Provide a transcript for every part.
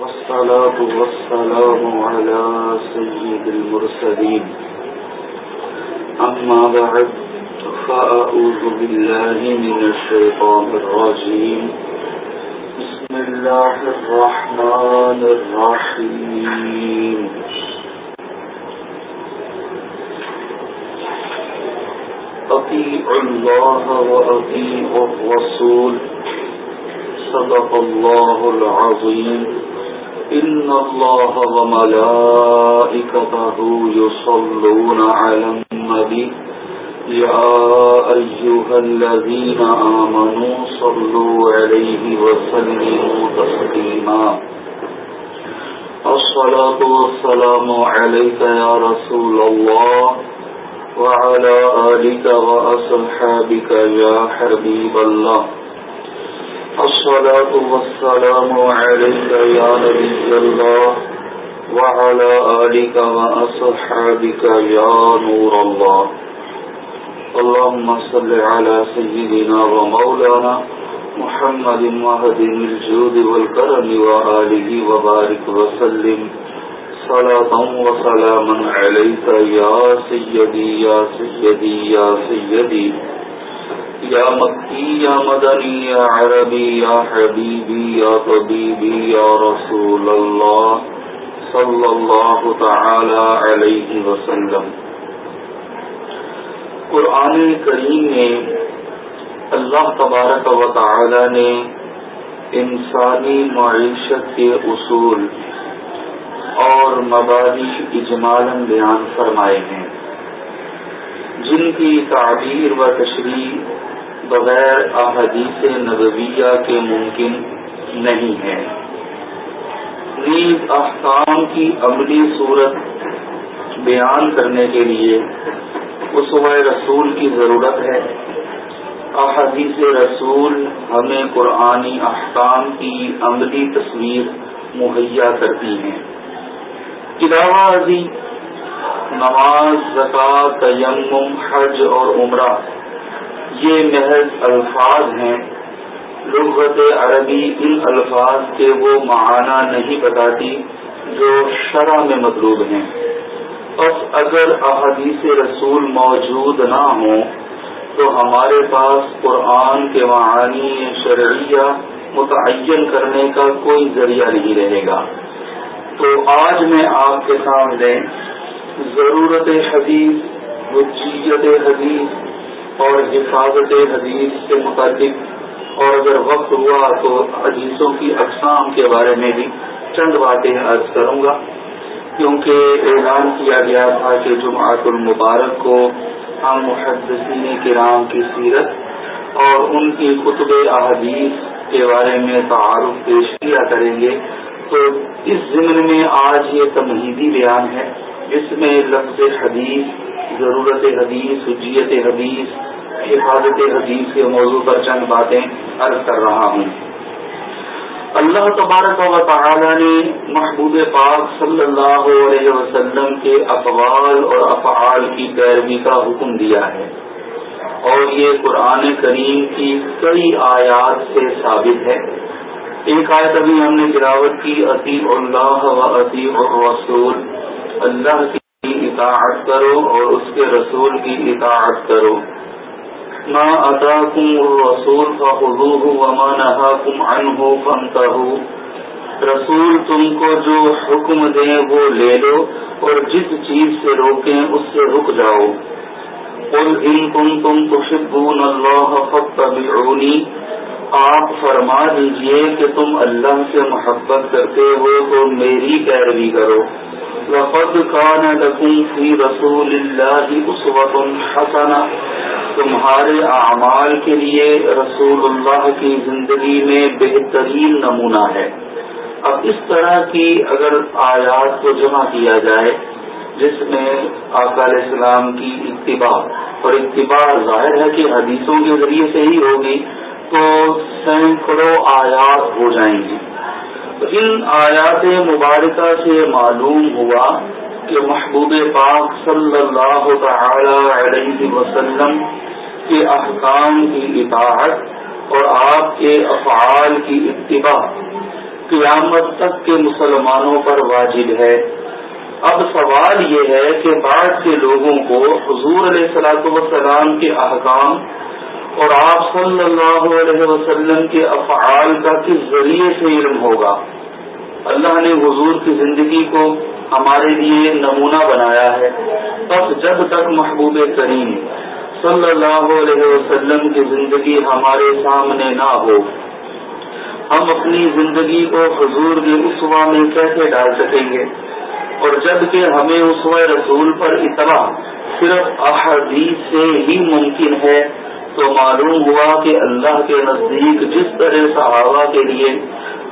والصلاة والسلام على سيد المرسلين. أما بعد، فأعوذ بالله من الشيطان الرجيم. بسم الله الرحمن الرحيم. أطيع الله وأطيع الرسول. صدق الله العظيم. إن الله وملائكته يصلون على النبي. يا أيها الذين آمنوا صلوا عليه وسلموا تسليما. الصلاة والسلام عليك يا رسول الله وعلى آلك وأصحابك يا حبيب الله. الصلاة والسلام عليك يا نبي الله وعلى آلك وأصحابك يا نور الله. اللهم صل على سيدنا ومولانا محمد مهد الجود والكرم وآله وبارك وسلم. صلاة وسلاما عليك يا سيدي يا سيدي يا سيدي يا سيدي. یا مکی یا مدنی یا عربی یا حبیبی یا طبیبی یا رسول اللہ صلی اللہ تعالی علیہ وسلم. قرآن کریم میں اللہ تبارک و تعالی نے انسانی معیشت کے اصول اور مبادی اجمالاً بیان فرمائے ہیں۔ جن کی تعبیر و تشریح بغیر احادیث نبویہ کے ممکن نہیں ہے۔ نیز احکام کی عملی صورت بیان کرنے کے لیے اس رسول کی ضرورت ہے۔ احادیث رسول ہمیں قرآنی احکام کی عملی تصویر مہیا کرتی ہیں۔ علاوہ ازی نماز، زکوٰۃ، تیمم، حج اور عمرہ۔ یہ محض الفاظ ہیں۔ لغت عربی ان الفاظ کے وہ معنی نہیں بتاتی جو شرح میں مطلوب ہیں۔ بس اگر احادیث رسول موجود نہ ہوں تو ہمارے پاس قرآن کے معانی شرعیہ متعین کرنے کا کوئی ذریعہ نہیں رہے گا۔ تو آج میں آپ کے سامنے ضرورت حدیث وجیت حدیث اور حفاظت حدیث کے متعلق اور اگر وقت ہوا تو حدیثوں کی اقسام کے بارے میں بھی چند باتیں عرض کروں گا۔ کیونکہ اعلان کیا گیا تھا کہ جمعات المبارک کو ہم محدثین کرام کی سیرت اور ان کی خطب احادیث کے بارے میں تعارف پیش کیا کریں گے۔ تو اس ضمن میں آج یہ تمہیدی بیان ہے۔ جس میں لفظ حدیث، ضرورت حدیث، حجیت حدیث، حفاظت حدیث کے موضوع پر چند باتیں عرض کر رہا ہوں۔ اللہ تبارک و تعالی نے محبوب پاک صلی اللہ علیہ وسلم کے اقوال اور افعال کی پیروی کا حکم دیا ہے۔ اور یہ قرآن کریم کی کئی آیات سے ثابت ہے۔ ایک آیت ابھی ہم نے گراوٹ کی عطی اللہ و عطی الرسول۔ اللہ کی اطاعت کرو اور اس کے رسول کی اطاعت کرو۔ ما اتاکم الرسول فخذوه وما نهاکم عنه فانتهوا۔ رسول تم کو جو حکم دیں وہ لے لو اور جس چیز سے روکیں اس سے رک جاؤ۔ قل ان کنتم تحبون اللہ فاتبعونی آپ فرما دیجیے کہ تم اللہ سے محبت کرتے ہو تو میری پیروی کرو۔ لقد كان لكم في رسول الله اسوة حسنة۔ تمہارے اعمال کے لیے رسول اللہ کی زندگی میں بہترین نمونہ ہے۔ اب اس طرح کی اگر آیات کو جمع کیا جائے جس میں علیہ السلام کی اتباع، اور اتباع ظاہر ہے کہ حدیثوں کے ذریعے سے ہی ہوگی، تو سینکڑوں آیات ہو جائیں گی۔ ان آیات مبارکہ سے معلوم ہوا کہ محبوب پاک صلی اللہ تعالی علیہ وسلم کے احکام کی اطاعت اور آپ کے افعال کی اتباع قیامت تک کے مسلمانوں پر واجب ہے۔ اب سوال یہ ہے کہ بعض کے لوگوں کو حضور علیہ صلاح وسلام کے احکام اور آپ صلی اللہ علیہ وسلم کے افعال کا کس ذریعے سے علم ہوگا؟ اللہ نے حضور کی زندگی کو ہمارے لیے نمونہ بنایا ہے۔ بس جب تک محبوب کریم صلی اللہ علیہ وسلم کی زندگی ہمارے سامنے نہ ہو، ہم اپنی زندگی کو حضور کی اسوا میں کیسے ڈال سکیں گے؟ اور جبکہ ہمیں اسوا رسول پر اطلاع صرف احادیث سے ہی ممکن ہے، تو معلوم ہوا کہ اللہ کے نزدیک جس طرح صحابہ کے لیے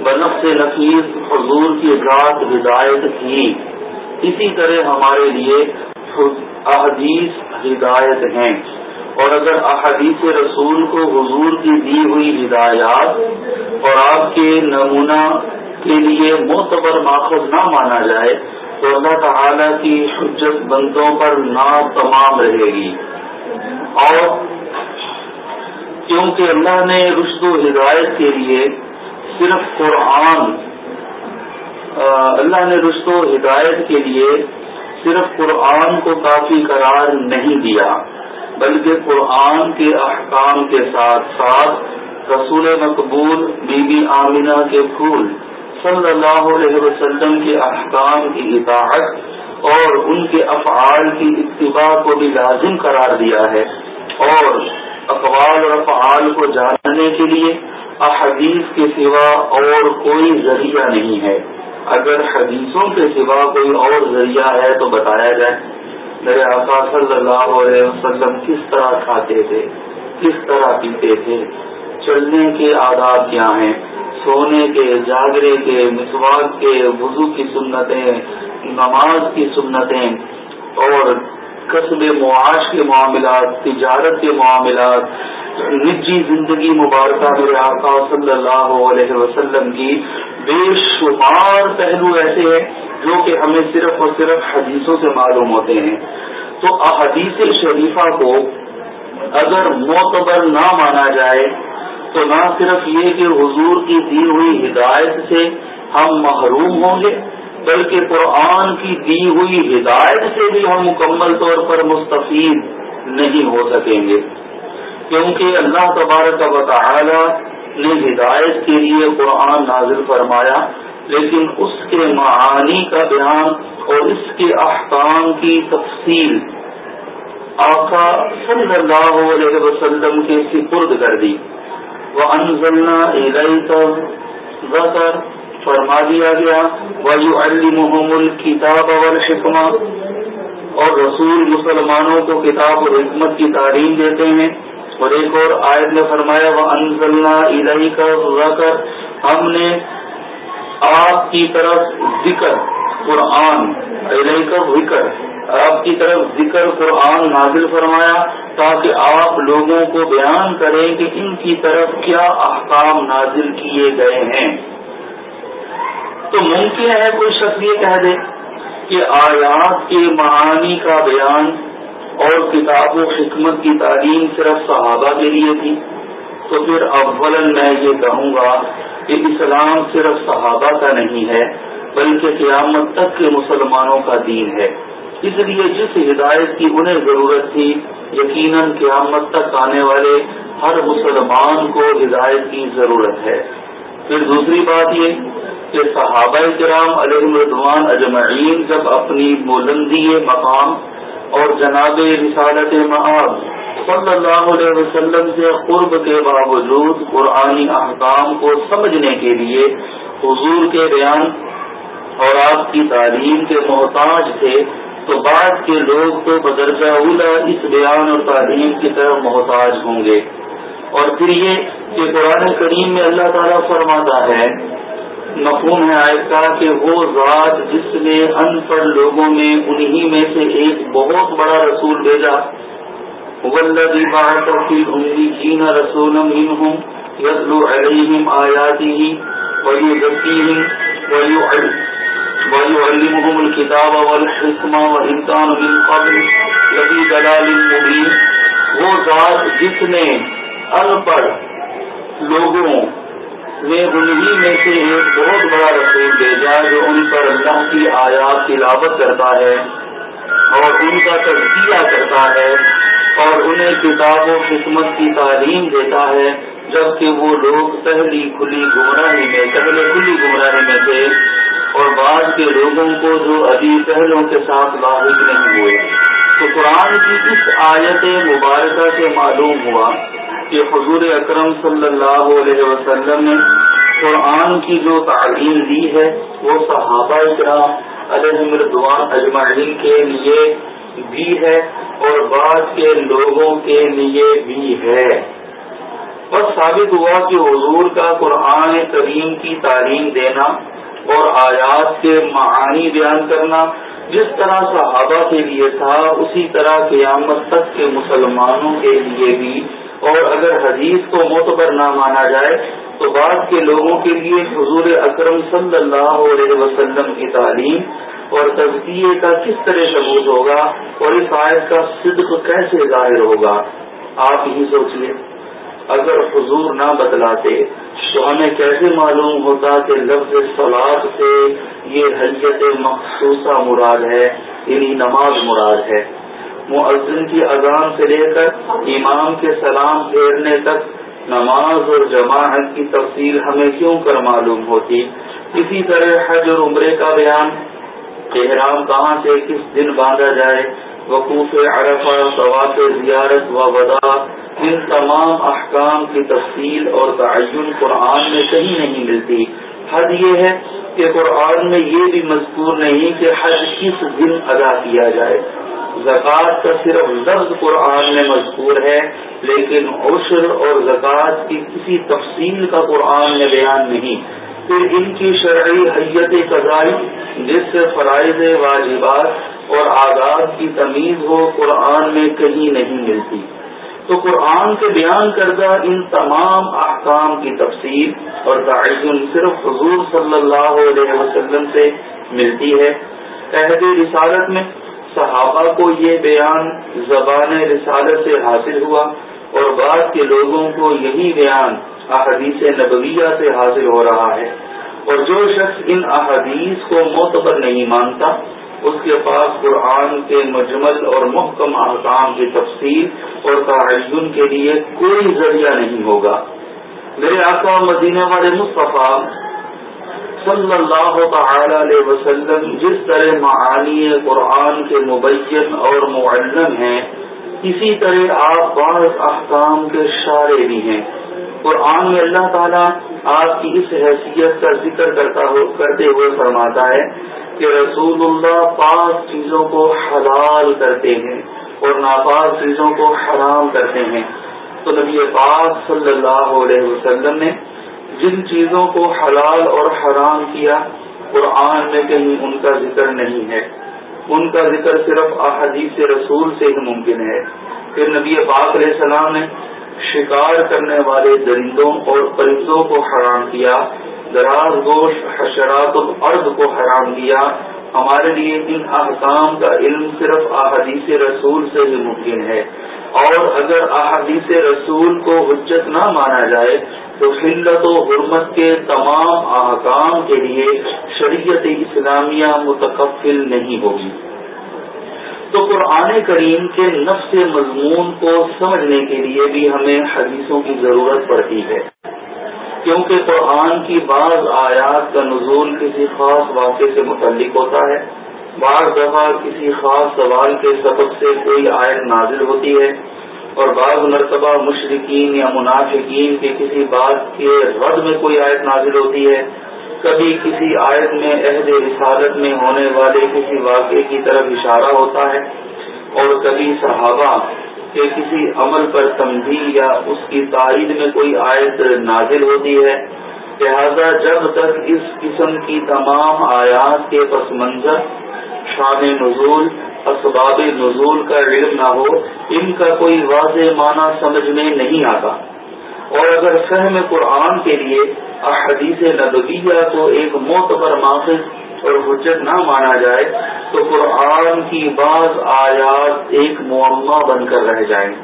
بنف نفیس حضور کی ذات ہدایت تھی، اسی طرح ہمارے لیے احادیث ہدایت ہیں۔ اور اگر احادیث رسول کو حضور کی دی ہوئی ہدایات اور آپ کے نمونہ کے لیے معتبر ماخذ نہ مانا جائے اللہ تعالی کی حجت بندوں پر نا تمام رہے گی۔ اور کیونکہ اللہ نے رشد و ہدایت کے لیے صرف قرآن اللہ نے رشد و ہدایت کے لیے صرف قرآن کو کافی قرار نہیں دیا، بلکہ قرآن کے احکام کے ساتھ ساتھ رسول مقبول بی بی آمینہ کے پھول صلی اللہ علیہ وسلم کے احکام کی اطاعت اور ان کے افعال کی اتباع کو بھی لازم قرار دیا ہے اور اقوال اور افعال کو جاننے کے لیے احادیث کے سوا اور کوئی ذریعہ نہیں ہے۔ اگر حدیثوں کے سوا کوئی اور ذریعہ ہے تو بتایا جائے۔ میرے آقا صلی اللہ علیہ وسلم کس طرح کھاتے تھے، کس طرح پیتے تھے، چلنے کے آداب کیا ہیں سونے کے، جاگرے کے، مسواک کے، وضو کی سنتیں، نماز کی سنتیں، اور قصب معاش کے معاملات، تجارت کے معاملات، نجی زندگی مبارکہ میرے آقا صلی اللہ علیہ وسلم کی بے شمار پہلو ایسے ہیں جو کہ ہمیں صرف اور صرف حدیثوں سے معلوم ہوتے ہیں۔ تو احادیث شریفہ کو اگر معتبر نہ مانا جائے تو نہ صرف یہ کہ حضور کی دی ہوئی ہدایت سے ہم محروم ہوں گے، بلکہ قرآن کی دی ہوئی ہدایت سے بھی ہم مکمل طور پر مستفید نہیں ہو سکیں گے۔ کیونکہ اللہ تبارک و تعالی نے ہدایت کے لیے قرآن نازل فرمایا، لیکن اس کے معانی کا بیان اور اس کے احکام کی تفصیل آقا صلی اللہ علیہ وسلم کے سپرد کر دی۔ وہ انزلنا ذکر فرما دیا گیا ویو علی محمد کتاب اور اور رسول مسلمانوں کو کتاب اور حکمت کی تعلیم دیتے ہیں۔ اور ایک اور آیت میں فرمایا وہ انزلنا الہی کا ذکر ہم نے آپ کی طرف ذکر، قرآن کا ذکر۔ آپ کی طرف ذکر قرآن نازل فرمایا تاکہ آپ لوگوں کو بیان کریں کہ ان کی طرف کیا احکام نازل کیے گئے ہیں۔ تو ممکن ہے کوئی شخص یہ کہہ دے کہ آیات کے معانی کا بیان اور کتاب و حکمت کی تعلیم صرف صحابہ کے لیے تھی۔ تو پھر اول میں یہ کہوں گا کہ اسلام صرف صحابہ کا نہیں ہے، بلکہ قیامت تک کے مسلمانوں کا دین ہے۔ اس لیے جس ہدایت کی انہیں ضرورت تھی، یقیناً قیامت تک آنے والے ہر مسلمان کو ہدایت کی ضرورت ہے۔ پھر دوسری بات یہ کہ صحابہ کرام علیہ مردوان اجمعین جب اپنی بلندی مقام اور جناب رسالت معاب صلی اللہ علیہ وسلم سے قرب کے باوجود قرآنی احکام کو سمجھنے کے لیے حضور کے بیان اور آپ کی تعلیم کے محتاج تھے تو بعد کے لوگ تو بدرجہ اولا اس بیان اور تعلیم کی طرف محتاج ہوں گے۔ اور پھر یہ کہ قرآن کریم میں اللہ تعالیٰ فرماتا ہے، مفہوم ہے آئے کا کہ وہ ذات جس نے ان پڑھ لوگوں میں، انہی میں سے ایک بہت بڑا رسول بھیجا۔ والذي بعث في الأميين رسولا منهم يتلو عليهم آياته ويزكيهم ويعلمهم الكتاب والحكمة وإن كانوا من قبل لفي دلال مبين۔ وہ ذات جس نے ان پڑھ لوگوں میں انہی میں سے ایک بہت بڑا رسول بھیجا جو ان پر اللہ کی آیات تلاوت کرتا ہے اور ان کا تجزیہ کرتا ہے اور انہیں کتاب و حکمت کی تعلیم دیتا ہے۔ جبکہ وہ لوگ پہلی کھلی گمراہی میں، پہلے کھلی گمراہی میں تھے۔ اور بعض کے لوگوں کو جو ابھی پہلوں کے ساتھ لاحق نہیں ہوئے۔ تو قرآن کی اس آیت مبارکہ سے معلوم ہوا کہ حضور اکرم صلی اللہ علیہ وسلم نے قرآن کی جو تعلیم دی ہے، وہ صحابہ کرام علیہ مردوان اجمعین کے لیے بھی ہے اور بعض کے لوگوں کے لیے بھی ہے۔ بس ثابت ہوا کہ حضور کا قرآن کریم کی تعلیم دینا اور آیات کے معانی بیان کرنا جس طرح صحابہ کے لیے تھا، اسی طرح قیامت تک کے مسلمانوں کے لیے بھی۔ اور اگر حدیث کو معتبر نہ مانا جائے، تو بعد کے لوگوں کے لیے حضور اکرم صلی اللہ علیہ وسلم کی تعلیم اور تجزیے کا کس طرح ثبوت ہوگا اور اس آیت کا صدق کیسے ظاہر ہوگا، آپ ہی سوچیے اگر حضور نہ بدلاتے تو ہمیں کیسے معلوم ہوتا کہ لفظ سلاد سے یہ حیثیت مخصوصہ مراد ہے یعنی نماز مراد ہے؟ معذن کی اذان سے لے کر امام کے سلام پھیرنے تک نماز اور جماعت کی تفصیل ہمیں کیوں کر معلوم ہوتی؟ اسی طرح حج اور عمرے کا بیان، احرام کہاں سے کس دن باندھا جائے؟ وقوف عرفہ ثواب زیارت و ودا، ان تمام احکام کی تفصیل اور تعین قرآن میں کہیں نہیں ملتی۔ حد یہ ہے کہ قرآن میں یہ بھی مذکور نہیں کہ حج کس دن ادا کیا جائے۔ زکوٰۃ کا صرف لفظ قرآن میں مذکور ہے، لیکن عشر اور زکوٰۃ کی کسی تفصیل کا قرآن میں بیان نہیں۔ پھر ان کی شرعی حیت قضائی، جس سے فرائض واجبات اور آزاد کی تمیز ہو قرآن میں کہیں نہیں ملتی۔ تو قرآن کے بیان کردہ ان تمام احکام کی تفصیل اور تعین صرف حضور صلی اللہ علیہ وسلم سے ملتی ہے۔ عہد رسالت میں صحابہ کو یہ بیان زبان رسالت سے حاصل ہوا اور بعد کے لوگوں کو یہی بیان احادیث نبویہ سے حاصل ہو رہا ہے۔ اور جو شخص ان احادیث کو معتبر نہیں مانتا اس کے پاس قرآن کے مجمل اور محکم احکام کی تفصیل اور تعین کے لیے کوئی ذریعہ نہیں ہوگا۔ میرے آقا مدینہ والے مصطفیٰ صلی اللہ تعالی علیہ وسلم جس طرح معانی قرآن کے مبین اور معلم ہیں، اسی طرح آپ بعض احکام کے شارے بھی ہیں۔ قرآن میں اللہ تعالیٰ آپ کی اس حیثیت کا ذکر کرتا ہو کرتے ہوئے فرماتا ہے کہ رسول اللہ پاک چیزوں کو حلال کرتے ہیں اور ناپاک چیزوں کو حرام کرتے ہیں۔ تو نبی پاک صلی اللہ علیہ وسلم نے جن چیزوں کو حلال اور حرام کیا، قرآن میں کہیں ان کا ذکر نہیں ہے۔ ان کا ذکر صرف احادیث رسول سے ہی ممکن ہے۔ پھر نبی پاک علیہ السلام نے شکار کرنے والے درندوں اور پرندوں کو حرام کیا۔ دراز گوشت، حشرات، الارض کو حرام کیا۔ ہمارے لیے ان احکام کا علم صرف احادیث رسول سے ہی ممکن ہے۔ اور اگر احادیث رسول کو حجت نہ مانا جائے، تو فلت و حرمت کے تمام احکام کے لیے شریعت اسلامیہ متقفل نہیں ہوگی۔ تو قرآن کریم کے نفس مضمون کو سمجھنے کے لیے بھی ہمیں حدیثوں کی ضرورت پڑتی ہے۔ کیونکہ قرآن کی بعض آیات کا نزول کسی خاص واقعے سے متعلق ہوتا ہے۔ بعض دفعہ کسی خاص سوال کے سبب سے کوئی آیت نازل ہوتی ہے اور بعض مرتبہ مشرقین یا منافقین کے کسی بات کے رد میں کوئی آیت نازل ہوتی ہے۔ کبھی کسی آیت میں عہد رسالت میں ہونے والے کسی واقعے کی طرف اشارہ ہوتا ہے اور کبھی صحابہ کے کسی عمل پر تمبی یا اس کی تائید میں کوئی آیت نازل ہوتی ہے، لہذا جب تک اس قسم کی تمام آیات کے پس منظر شان نزول، اسباب نزول کا علم نہ ہو، ان کا کوئی واضح معنی سمجھ میں نہیں آتا۔ اور اگر فہم قرآن کے لیے احادیث نبویہ کو ایک معتبر ماخذ اور حجت نہ مانا جائے تو قرآن کی بعض آیات ایک معمہ بن کر رہ جائیں۔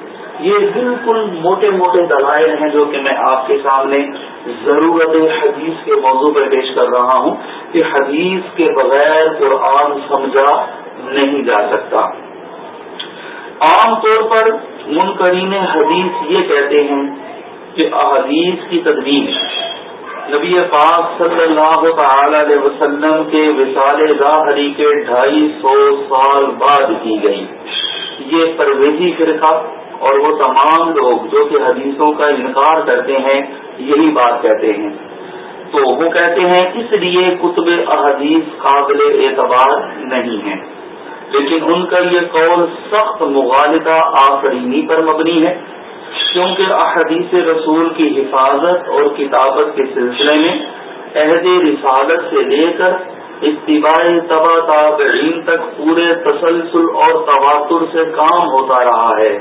یہ بالکل موٹے موٹے دلائل ہیں جو کہ میں آپ کے سامنے ضرورت حدیث کے موضوع پر پیش کر رہا ہوں کہ حدیث کے بغیر قرآن سمجھا نہیں جا سکتا۔ عام طور پر منکرین حدیث یہ کہتے ہیں کہ احادیث کی تدبیر نبی پاک صلی اللہ تعالی علیہ وسلم کے وسال ظاہری کے ڈھائی سو سال بعد کی گئی۔ یہ پرویزی فرقہ اور وہ تمام لوگ جو کہ حدیثوں کا انکار کرتے ہیں، یہی بات کہتے ہیں۔ تو وہ کہتے ہیں، اس لیے کتب احادیث قابل اعتبار نہیں ہے لیکن ان کا یہ قول سخت مغالطہ آفرینی پر مبنی ہے۔ کیونکہ احادیث رسول کی حفاظت اور کتابت کے سلسلے میں عہد رسالت سے لے کر اتباع تبا تابعین تک پورے تسلسل اور تواتر سے کام ہوتا رہا ہے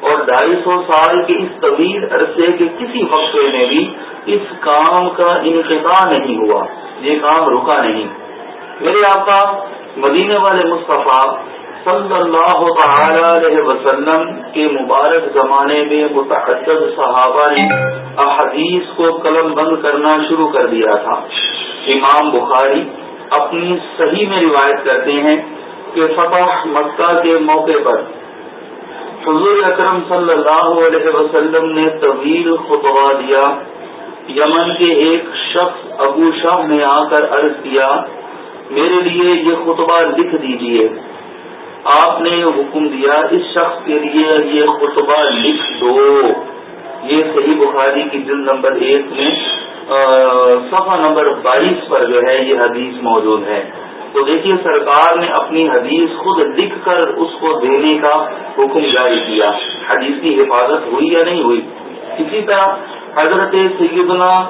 اور ڈھائی سو سال کے اس طویل عرصے کے کسی وقفے میں بھی اس کام کا انقطاع نہیں ہوا، یہ کام رکا نہیں۔ میرے آقا، مدینے والے مصطفیٰ صلی اللہ تعالی علیہ وسلم کے مبارک زمانے میں متعدد صحابہ نے احادیث کو قلم بند کرنا شروع کر دیا تھا۔ امام بخاری اپنی صحیح میں روایت کرتے ہیں کہ فتح مکہ کے موقع پر حضور اکرم صلی اللہ علیہ وسلم نے طویل خطبہ دیا۔ یمن کے ایک شخص ابو شاہ نے آ کر عرض کیا، میرے لیے یہ خطبہ لکھ دیجیے۔ آپ نے حکم دیا، اس شخص کے لیے یہ خطبہ لکھ دو۔ یہ صحیح بخاری کی دل نمبر ایک میں صفحہ نمبر بائیس پر جو ہے یہ حدیث موجود ہے۔ تو دیکھیے، سرکار نے اپنی حدیث خود لکھ کر اس کو دینے کا حکم جاری کیا۔ حدیث کی حفاظت ہوئی یا نہیں ہوئی؟ اسی طرح حضرت سیدنا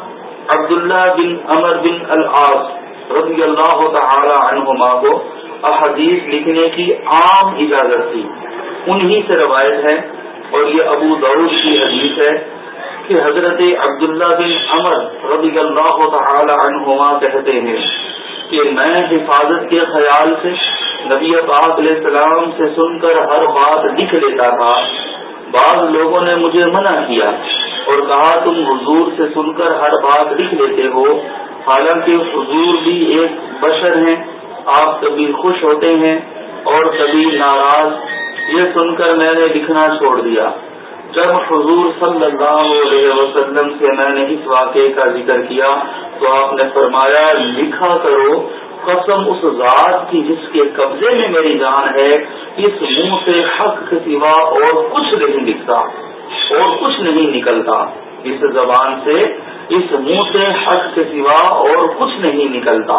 عبداللہ بن امر بن العاص رضی اللہ تعالی عنہما کو احادیث لکھنے کی عام اجازت تھی۔ انہی سے روایت ہے اور یہ ابو دعود کی حدیث ہے کہ حضرت عبداللہ بن عمر رضی اللہ تعالی عنہما کہتے ہیں کہ میں حفاظت کے خیال سے نبی پاک علیہ السلام سے سن کر ہر بات لکھ لیتا تھا۔ بعض لوگوں نے مجھے منع کیا اور کہا، تم حضور سے سن کر ہر بات لکھ لیتے ہو، حالانکہ حضور بھی ایک بشر ہیں۔ آپ کبھی خوش ہوتے ہیں اور کبھی ناراض، یہ سن کر میں نے لکھنا چھوڑ دیا۔ جب حضور صلی اللہ علیہ وسلم سے میں نے اس واقعے کا ذکر کیا تو آپ نے فرمایا، لکھا کرو، قسم اس ذات کی جس کے قبضے میں میری جان ہے، اس منہ سے حق کے سوا اور کچھ نہیں لکھتا اور کچھ نہیں نکلتا۔ اس زبان سے، اس منہ سے حق کے سوا اور کچھ نہیں نکلتا۔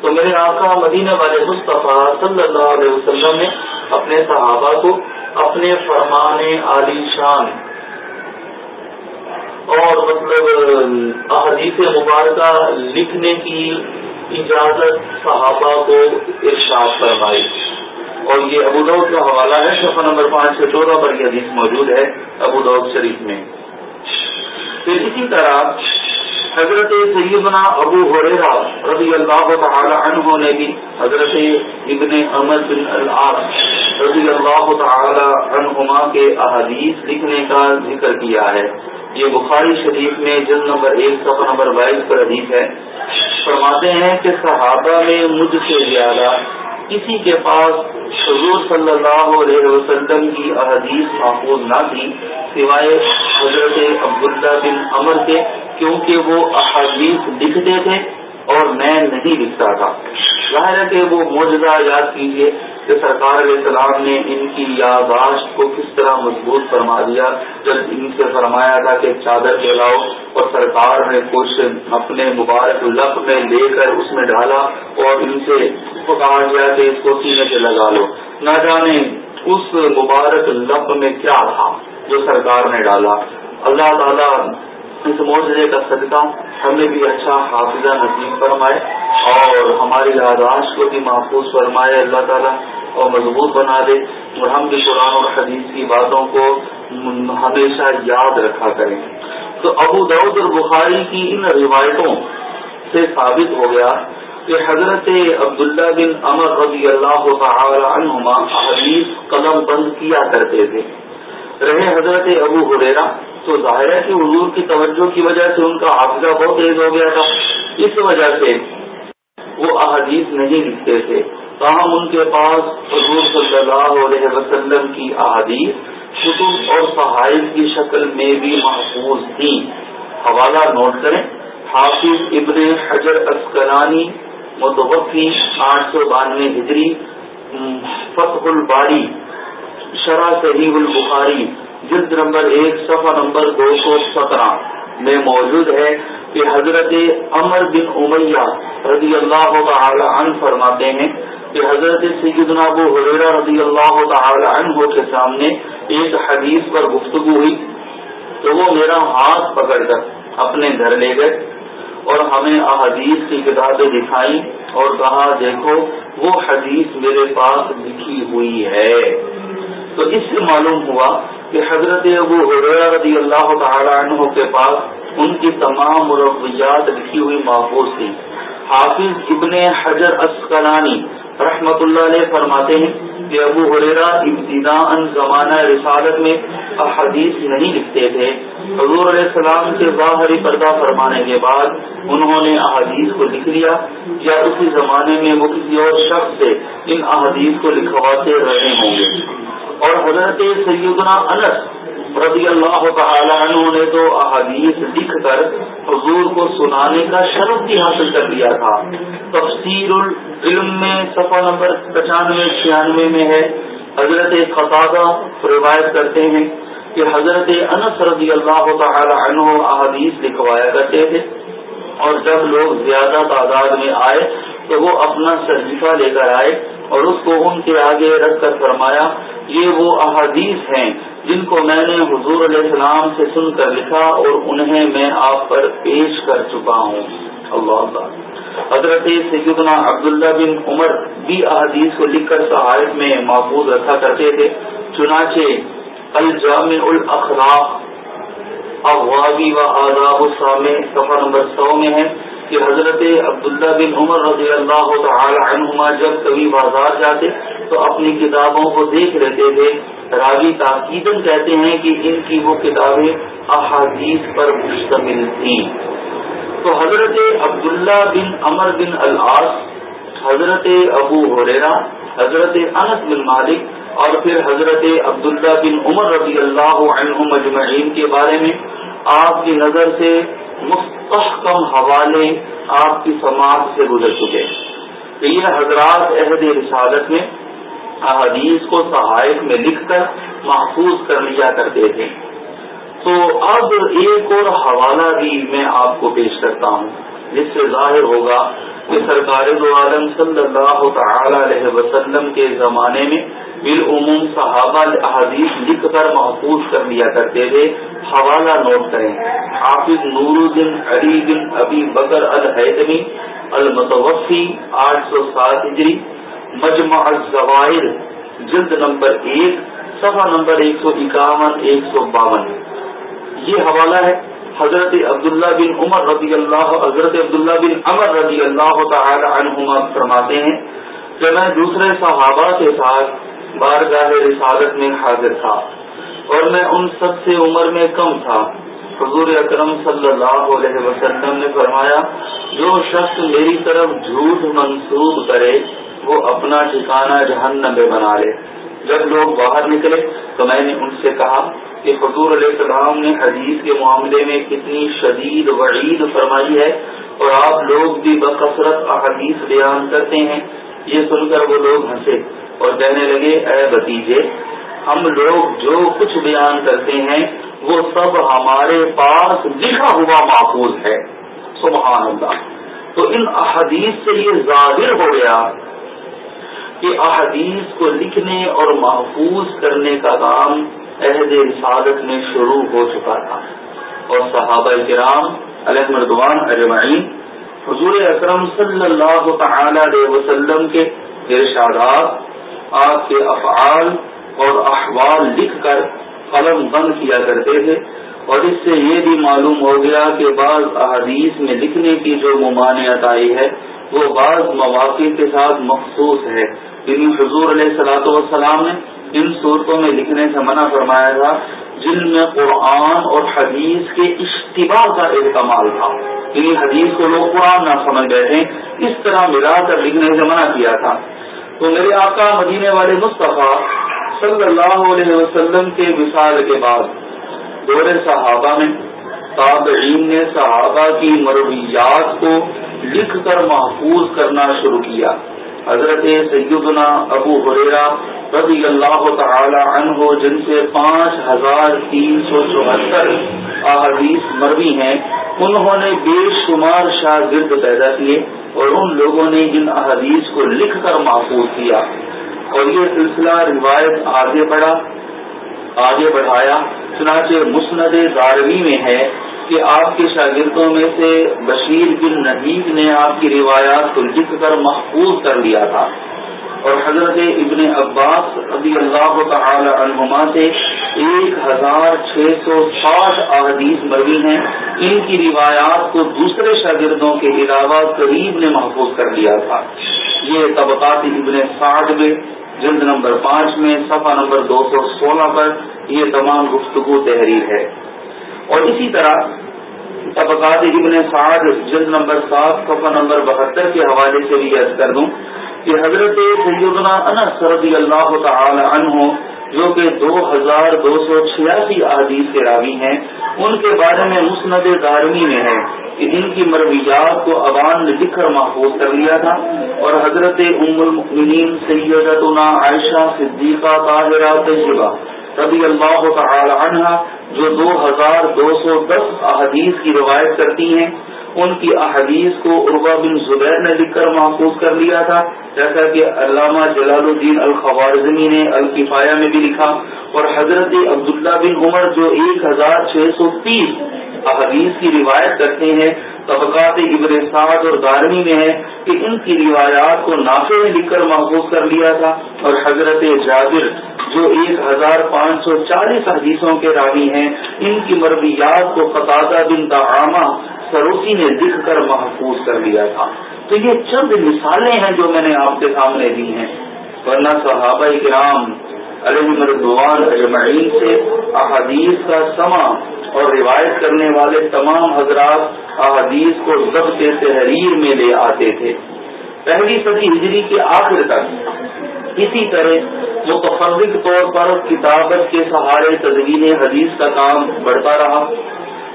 تو میرے آقا مدینہ والے مصطفیٰ صلی اللہ علیہ وسلم نے اپنے صحابہ کو اپنے فرمان عالی شان اور مطلب احادیث مبارکہ لکھنے کی اجازت صحابہ کو ارشاد فرمائی۔ اور یہ ابودود کا حوالہ ہے، صفحہ نمبر پانچ سے چودہ پر یہ حدیث موجود ہے ابودود شریف میں۔ پھر اسی طرح حضرت سیدنا ابو حریرا رضی اللہ تعالی عنہ نے بھی حضرت ابن احمد بن العاص رضی اللہ تعالی عنہما کے احادیث لکھنے کا ذکر کیا ہے۔ یہ بخاری شریف میں جلد نمبر ایک سو نمبر بائیس پر حدیث ہے۔ فرماتے ہیں کہ صحابہ میں مجھ سے زیادہ کسی کے پاس حضور صلی اللہ علیہ وسلم کی احادیث محفوظ نہ تھی۔ سوائے حضرت عبداللہ بن امر کے، کیونکہ وہ احادیث لکھتے تھے اور میں نہیں لکھتا تھا۔ ظاہر ہے کہ وہ موجودہ یاد کیجیے کہ سرکار علیہ السلام نے ان کی یاداشت کو کس طرح مضبوط فرما دیا۔ جب ان سے فرمایا تھا کہ چادر پھیلاؤ اور سرکار نے کچھ اپنے مبارک لپ میں لے کر اس میں ڈالا اور ان سے کہا گیا کہ اس کو سینے سے لگا لو۔ نہ جانے اس مبارک لپ میں کیا تھا۔ جو سرکار نے ڈالا۔ اللہ تعالیٰ اس معجزے کا صدقہ ہمیں بھی اچھا حافظہ نصیب فرمائے اور ہماری یاداشت کو بھی محفوظ فرمائے۔ اللہ تعالیٰ اور مضبوط بنا دے اور ہم بھی قرآن اور حدیث کی باتوں کو ہمیشہ یاد رکھا کریں۔ تو ابو دعود اور بخاری کی ان روایتوں سے ثابت ہو گیا کہ حضرت عبداللہ بن امر رضی اللہ تعالی عنہما حدیث قدم بند کیا کرتے تھے۔ رہے حضرت ابو حریرا تو ظاہر ہے کہ حضور کی توجہ کی وجہ سے ان کا حافظہ بہت تیز ہو گیا تھا۔ اس وجہ سے وہ احادیث نہیں لکھتے تھے۔ تاہم ان کے پاس حضور صلی اللہ علیہ وسلم کی احادیث، کتب اور صحائف کی شکل میں بھی محفوظ تھی حوالہ نوٹ کریں، حافظ ابن حجر اسکلانی متوفی آٹھ سو بانوے ہجری، فتح الباری شرح صحیح البخاری، جلد نمبر ایک، صفحہ نمبر دو سو سترہ میں موجود ہے کہ حضرت عمر بن امیہ رضی اللہ تعالی عنہ فرماتے ہیں کہ حضرت سیدنا ابو حریرہ رضی اللہ تعالی عنہ کے سامنے ایک حدیث پر گفتگو ہوئی۔ تو وہ میرا ہاتھ پکڑ کر اپنے گھر لے گئے اور ہمیں احادیث کی کتابیں دکھائی اور کہا، دیکھو، وہ حدیث میرے پاس لکھی ہوئی ہے۔ تو اس سے معلوم ہوا کہ حضرت ابو رضی اللہ تعالی عنہ کے پاس ان کی تمام مرویات لکھی ہوئی محفوظ تھی حافظ ابن حجر اسکلانی رحمت اللہ علیہ فرماتے ہیں کہ ابو حریرا ابتدا زمانہ رسالت میں احادیث نہیں لکھتے تھے۔ حضور علیہ السلام سے ظاہری پردہ فرمانے کے بعد انہوں نے احادیث کو لکھ لیا یا اسی زمانے میں وہ کسی اور شخص سے ان احادیث کو لکھواتے رہے ہوں گے۔ اور حضرت سیدنا انس رضی اللہ تعالی عنہ نے تو احادیث لکھ کر حضور کو سنانے کا شرف بھی حاصل کر لیا تھا۔ تفسیر العلم میں صفحہ نمبر پچانوے، چھیانوے میں ہے۔ حضرت قطادہ روایت کرتے ہیں کہ حضرت انس رضی اللہ تعالی عنہ احادیث لکھوایا کرتے تھے۔ اور جب لوگ زیادہ تعداد میں آئے تو وہ اپنا صحیفہ لے کر آئے۔ اور اس کو ان کے آگے رکھ کر فرمایا، یہ وہ احادیث ہیں جن کو میں نے حضور علیہ السلام سے سن کر لکھا اور انہیں میں آپ پر پیش کر چکا ہوں۔ اللہ اللہ حضرت سیدنا عبداللہ بن عمر بھی احادیث کو لکھ کر صحائف میں محفوظ رکھا کرتے تھے، چنانچہ الجامع الاخلاق اغوابی و آداب السلام صفحہ نمبر سو میں ہے۔ کہ حضرت عبداللہ بن عمر رضی اللہ تعالی عنہما جب کبھی بازار جاتے تو اپنی کتابوں کو دیکھ لیتے تھے۔ راوی تاکید کہتے ہیں کہ ان کی وہ کتابیں احادیث پر مشتمل تھیں۔ تو حضرت عبداللہ بن عمر بن العاص، حضرت ابو حریرا حضرت انس بن مالک اور پھر حضرت عبداللہ بن عمر رضی اللہ عنہ مجمعین کے بارے میں آپ کی نظر سے مستحکم حوالے آپ کی سماعت سے گزر چکے تو یہ حضرات عہد رسالت میں احادیث کو صحائف میں لکھ کر محفوظ کر لیا کرتے تھے۔ تو اب ایک اور حوالہ بھی میں آپ کو پیش کرتا ہوں، جس سے ظاہر ہوگا کہ سرکار دو عالم صلی اللہ تعالی علیہ وسلم کے زمانے میں بالعموم صحابہ احادیث لکھ کر محفوظ کر لیا کرتے تھے۔ حوالہ نوٹ کریں، حافظ نور الدین علی بن ابی بکر الحدمی المتوفی، آٹھ سو سات ہجری، مجمع الزوائر جلد نمبر ایک، صفحہ نمبر ایک سو اکاون، ایک سو باون۔ یہ حوالہ ہے۔ حضرت عبداللہ بن عمر رضی اللہ، حضرت عبداللہ بن عمر رضی اللہ تعالی عنہما فرماتے ہیں کہ میں دوسرے صحابہ کے ساتھ بارگاہ رسالت میں حاضر تھا اور میں ان سب سے عمر میں کم تھا۔ حضور اکرم صلی اللہ علیہ وسلم نے فرمایا، جو شخص میری طرف جھوٹ منسوخ کرے، وہ اپنا ٹھکانہ جہنم میں بنا لے۔ جب لوگ باہر نکلے تو میں نے ان سے کہا کہ حضور علیہ السلام نے حدیث کے معاملے میں کتنی شدید وعید فرمائی ہے اور آپ لوگ بھی بکثرت احادیث بیان کرتے ہیں، یہ سن کر وہ لوگ ہنسے اور کہنے لگے، اے بتیجے، ہم لوگ جو کچھ بیان کرتے ہیں، وہ سب ہمارے پاس لکھا ہوا محفوظ ہے۔ سبحان اللہ۔ تو ان احادیث سے یہ ظاہر ہو گیا کہ احادیث کو لکھنے اور محفوظ کرنے کا کام عہد رسالت میں شروع ہو چکا تھا۔ اور صحابہ کرام علیہ مردوان اجمعین، حضور اکرم صلی اللہ تعالی علیہ وسلم کے ارشادات، آپ کے افعال اور احوال لکھ کر قلم بند کیا کرتے تھے۔ اور اس سے یہ بھی معلوم ہو گیا کہ بعض احادیث میں لکھنے کی جو ممانعت آئی ہے، وہ بعض مواقع کے ساتھ مخصوص ہے۔ یعنی حضور علیہ صلاح والسلام نے ان صورتوں میں لکھنے سے منع فرمایا تھا، جن میں قرآن اور حدیث کے اشتباع کا استعمال تھا۔ یعنی حدیث کو لوگ قرآن نہ سمجھ گئے تھے۔ اس طرح ملا کر لکھنے سے منع کیا تھا۔ تو میرے آقا مدینے والے مصطفیٰ صلی اللہ علیہ وسلم کے مثال کے بعد، دور صحابہ میں، تابعین نے صحابہ کی مرویات کو لکھ کر محفوظ کرنا شروع کیا۔ حضرت سیدنا ابو حریرا رضی اللہ تعالی عنہ، جن سے پانچ ہزار تین سو چوہتر احادیث مروی ہیں، انہوں نے بے شمار شاگرد پیدا کیے اور ان لوگوں نے ان احادیث کو لکھ کر محفوظ کیا۔ اور یہ سلسلہ روایت آگے بڑھا، آگے بڑھایا، چنانچہ مسند داروی میں ہے۔ کہ آپ کے شاگردوں میں سے بشیر بن نحیب نے آپ کی روایات کو لکھ کر محفوظ کر لیا تھا۔ اور حضرت ابن عباس رضی اللہ تعالی عنہما سے ایک ہزار چھ سو ساٹھ احادیث مروی ہیں۔ ان کی روایات کو دوسرے شاگردوں کے علاوہ قریب نے محفوظ کر لیا تھا۔ یہ طبقات ابن سعد میں، جلد نمبر پانچ میں، صفحہ نمبر دو سو سولہ پر یہ تمام گفتگو تحریر ہے۔ اور اسی طرح طبقات ابن سعد جلد نمبر سات، صفحہ نمبر بہتر کے حوالے سے بھی یاد کر دوں کہ حضرت سیدنا انس رضی اللہ تعالی عنہ جو کہ دو ہزار دو سو چھیاسی احادیث کے راوی ہیں، ان کے بارے میں مسند دارمی میں ہے۔ کہ ان کی مرویات کو عوام نے لکھ کر محفوظ کر لیا تھا۔ اور حضرت ام المؤمنین سیدتنا عائشہ صدیقہ طاہرہ تجربہ رضی اللہ تعالی عنہ، جو دو ہزار دو سو دس احادیث کی روایت کرتی ہیں، ان کی احادیث کو عربا بن زبیر نے لکھ کر محفوظ کر لیا تھا، جیسا کہ علامہ جلال الدین الخوارزمی نے الکفایہ میں بھی لکھا، اور حضرت عبداللہ بن عمر، جو ایک ہزار چھ سو تیس احادیث کی روایت کرتے ہیں، طبقات ابر سعد اور دارمی میں ہے کہ ان کی روایات کو نافے میں لکھ کر محفوظ کر لیا تھا اور حضرت جابر، جو ایک ہزار پانچ سو چالیس حدیثوں کے راوی ہیں، ان کی مربیات کو قطع بن تعامہ سروسی نے لکھ کر محفوظ کر لیا تھا۔ تو یہ چند مثالیں ہیں جو میں نے آپ کے سامنے دی ہیں۔ ورنہ صحابہ کرام علیہ مردوان اجمعین سے احادیث کا سما اور روایت کرنے والے تمام حضرات احادیث کو ضبط تحریر میں لے آتے تھے۔ پہلی صدی ہجری کے آخر تک۔ اسی طرح متفرق طور پر کتابت کے سہارے تدوین حدیث کا کام بڑھتا رہا۔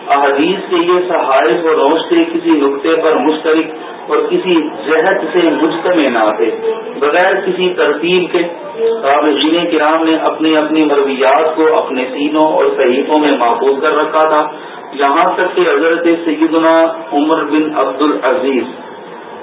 احادیث کے یہ صحائف اور روشتے کسی نقطے پر مشترک اور کسی جہد سے مجتمع نہ تھے۔ بغیر کسی ترتیب کے، تابعین کرام نے اپنی اپنی مرویات کو اپنے سینوں اور صحیفوں میں محفوظ کر رکھا تھا۔ یہاں تک کہ حضرت سیدنا عمر بن عبد العزیز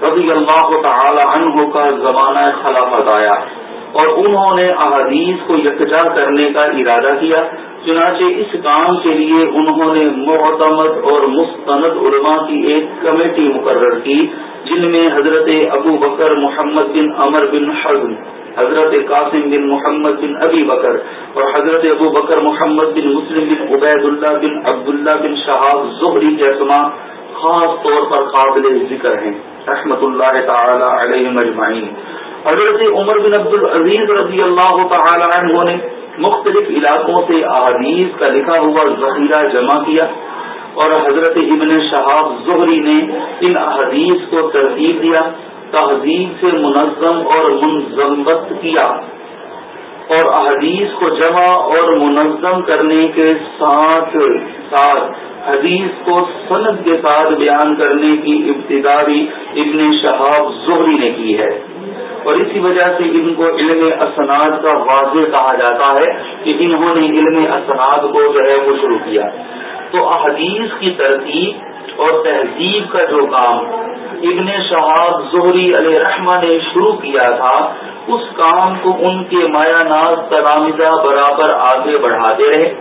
رضی اللہ تعالی عنہ کا زمانہ خلافت آیا۔ اور انہوں نے احادیث کو یکجا کرنے کا ارادہ کیا، چنانچہ اس کام کے لیے انہوں نے معتمد اور مستند علماء کی ایک کمیٹی مقرر کی، جن میں حضرت ابو بکر محمد بن امر بن حزم، حضرت قاسم بن محمد بن ابی بکر اور حضرت ابو بکر محمد بن مسلم بن عبید اللہ بن عبداللہ بن شہاب زہری کے اسما خاص طور پر قابل ذکر ہیں۔ رحمت اللہ تعالی علیہ مجمعین حضرت عمر بن عبد العزیز رضی اللہ تعالی عنہ نے مختلف علاقوں سے احادیث کا لکھا ہوا ذخیرہ جمع کیا اور حضرت ابن شہاب زہری نے ان احادیث کو ترتیب دیا، تہذیب سے منظم اور منظمت کیا اور احادیث کو جمع اور منظم کرنے کے ساتھ ساتھ حدیث کو صنعت کے ساتھ بیان کرنے کی ابتدا بھی ابن شہاب زہری نے کی ہے۔ اور اسی وجہ سے ان کو علم اسناد کا واضح کہا جاتا ہے کہ انہوں نے علم اسناد کو جو ہے وہ شروع کیا۔ تو احادیث کی ترتیب اور تہذیب کا جو کام ابن شہاب زہری علیہ رحمہ نے شروع کیا تھا، اس کام کو ان کے مایا ناز تلامزہ برابر آگے بڑھاتے رہے۔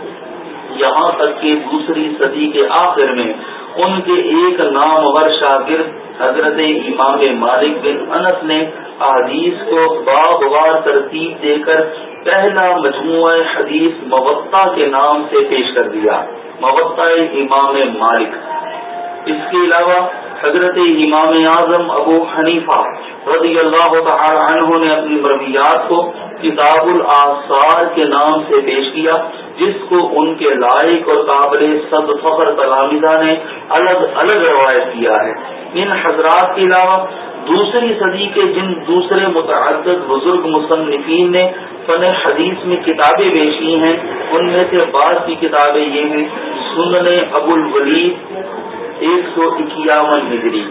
یہاں تک کہ دوسری صدی کے آخر میں ان کے ایک نامور شاگرد حضرت امام مالک بن انس نے احادیث کو باب وار ترتیب دے کر پہلا مجموعہ حدیث موقع کے نام سے پیش کر دیا۔ موقع امام مالک۔ اس کے علاوہ حضرت امام اعظم ابو حنیفہ رضی اللہ تعالی عنہ نے اپنی مرویات کو کتاب الآثار کے نام سے پیش کیا، جس کو ان کے لائق اور قابل صد فخر تلامیزہ نے الگ الگ روایت کیا ہے۔ ان حضرات کے علاوہ دوسری صدی کے جن دوسرے متعدد بزرگ مصنفین نے فن حدیث میں کتابیں بیچی ہیں۔ ان میں سے بعض کی کتابیں یہ ہیں، سنن ابو الولید ایک سو اکیاون ہجری،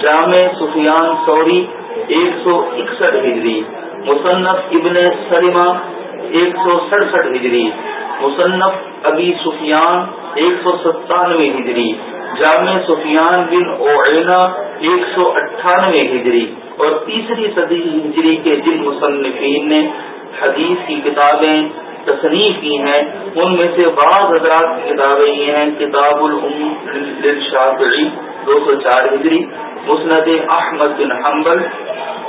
جامع سفیان سوری ایک سو اکسٹھ ہجری، مصنف ابن سلمہ ایک سو سڑسٹھ ہجری، مصنف ابی سفیان ایک سو ستانوے ہجری، جامع سفیان بن اوینا ایک سو اٹھانوے ہجری، اور تیسری صدی ہجری کے جن مصنفین نے حدیث کی کتابیں تصنیف کی ہیں، ان میں سے بعض حضرات کی کتابیں یہ ہیں، کتاب الشافعی دو سو چار ہجری، مسند احمد بن حنبل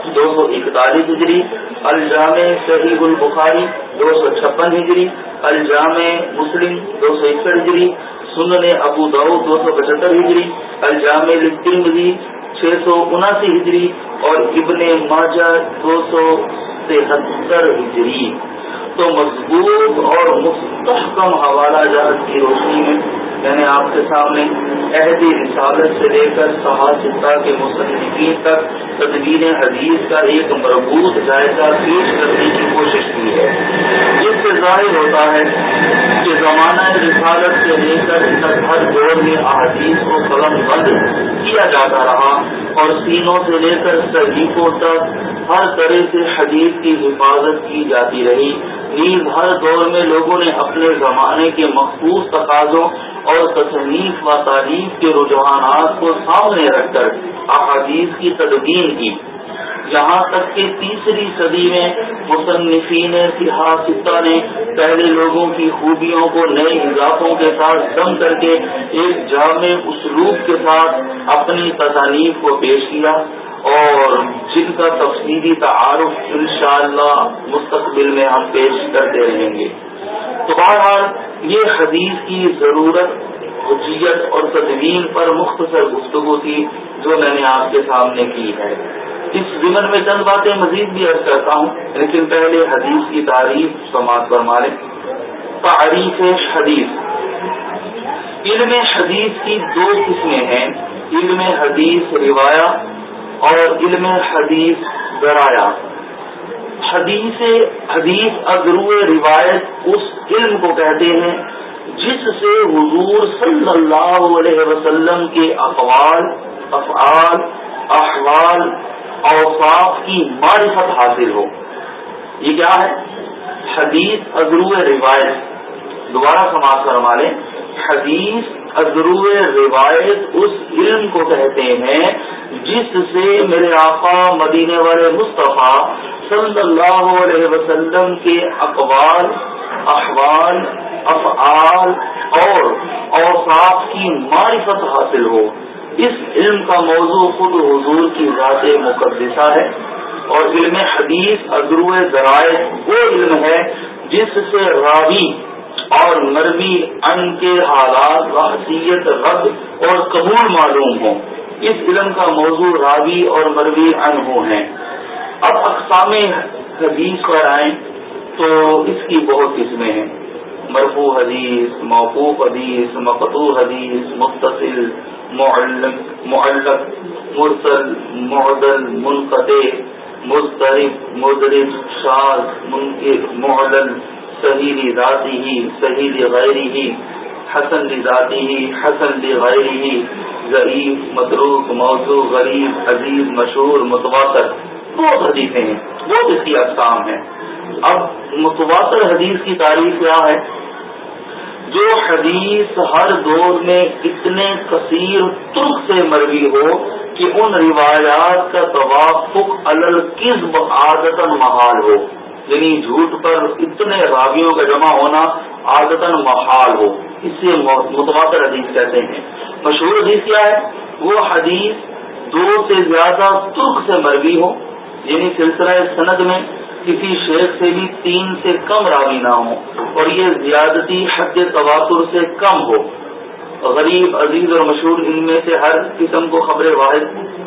دو سو اکتالیس ہجری، الجامع صحیح البخاری، دو سو چھپن ہجری، الجامع مسلم، دو سو اکسٹھ ہجری، سنن ابو داؤ دو سو پچہتر ہجری، الجامع الجام چھ سو اناسی ہجری اور ابن ماجہ، دو سو تہتر ہجری۔ تو مضبوط اور مستحکم حوالہ جات کی روشنی میں میں نے آپ کے سامنے عہدی رسالت سے لے کر صحاصہ کے مصنفین تک تدبیر حدیث کا ایک مربوط جائزہ پیش کرنے کی کوشش کی ہے۔ جس سے ظاہر ہوتا ہے کہ زمانہ رسالت سے لے کر ہر دور میں احادیث کو قلم بند کیا جاتا رہا اور سینوں سے لے کر صحیحوں تک ہر طرح سے حدیث کی حفاظت کی جاتی رہی۔ نیز ہر دور میں لوگوں نے اپنے زمانے کے مخصوص تقاضوں اور تصنیف و تعریف کے رجحانات کو سامنے رکھ کر احادیث کی تدبین کی۔ یہاں تک کہ تیسری صدی میں مصنفین سیاستہ نے پہلے لوگوں کی خوبیوں کو نئے اضافوں کے ساتھ دم کر کے ایک جامع اسلوب کے ساتھ اپنی تصانیف کو پیش کیا اور جن کا تفصیلی تعارف انشاءاللہ مستقبل میں ہم پیش کرتے رہیں گے۔ تو بہرحال یہ حدیث کی ضرورت، حجیت اور تدوین پر مختصر گفتگو تھی جو میں نے آپ کے سامنے کی ہے۔ اس ضمن میں چند باتیں مزید بھی عرض کرتا ہوں، لیکن پہلے حدیث کی تعریف سماعت پر مارے تعریف حدیث۔ علم حدیث کی دو قسمیں ہیں، علم حدیث روایہ اور علم حدیث ذرائع۔ حدیث حدیث اگرو روایت اس علم کو کہتے ہیں جس سے حضور صلی اللہ علیہ وسلم کے اقوال، افعال، احوال، اوصاف کی معرفت حاصل ہو۔ یہ کیا ہے؟ حدیث اگرو روایت۔ دوبارہ سماج فرما لیں۔ حدیث ازرو روایت اس علم کو کہتے ہیں جس سے میرے آقا مدینے والے مصطفیٰ صلی اللہ علیہ وسلم کے اقوال، احوال، افعال اور اوساف کی معرفت حاصل ہو۔ اس علم کا موضوع خود حضور کی ذات مقدسہ ہے اور علم حدیث ازرو ذرائع وہ علم ہے جس سے راوی اور نرمی ان کے حالات حیثیت رد اور قبول معلوم ہوں۔ اس علم کا موضوع راوی اور مروی ان ہو ہیں۔ اب اقسام حدیث پر آئیں تو اس کی بہت قسمیں ہیں۔ مرفوع حدیث، موقوف حدیث مقتو حدیث، متصل معلق معلق، مرسل، معدل، منقطع مسترف مدرس شاد منکر معدل صحیح ذاتی ہی صحیح غیری ہی، حسن ذاتی ہی، حسن غیری ہی، ضعیف، متروک موضوع غریب، عزیز، مشہور، متواتر۔ بہت حدیثیں ہیں، بہت اس کی اقسام ہیں۔ اب متواتر حدیث کی تعریف کیا ہے؟ جو حدیث ہر دور میں اتنے کثیر ترک سے مروی ہو کہ ان روایات کا توافق القزب عادت محال ہو۔ یعنی جھوٹ پر اتنے راویوں کا جمع ہونا عادت محال ہو۔ اس سے متواتر حدیث کہتے ہیں۔ مشہور حدیث کیا ہے؟ وہ حدیث دو سے زیادہ ترک سے مروی ہو۔ یعنی سلسلہ سند میں کسی شیخ سے بھی تین سے کم راوی نہ ہو اور یہ زیادتی حد تواتر سے کم ہو۔ غریب، عزیز اور مشہور ان میں سے ہر قسم کو خبر واحد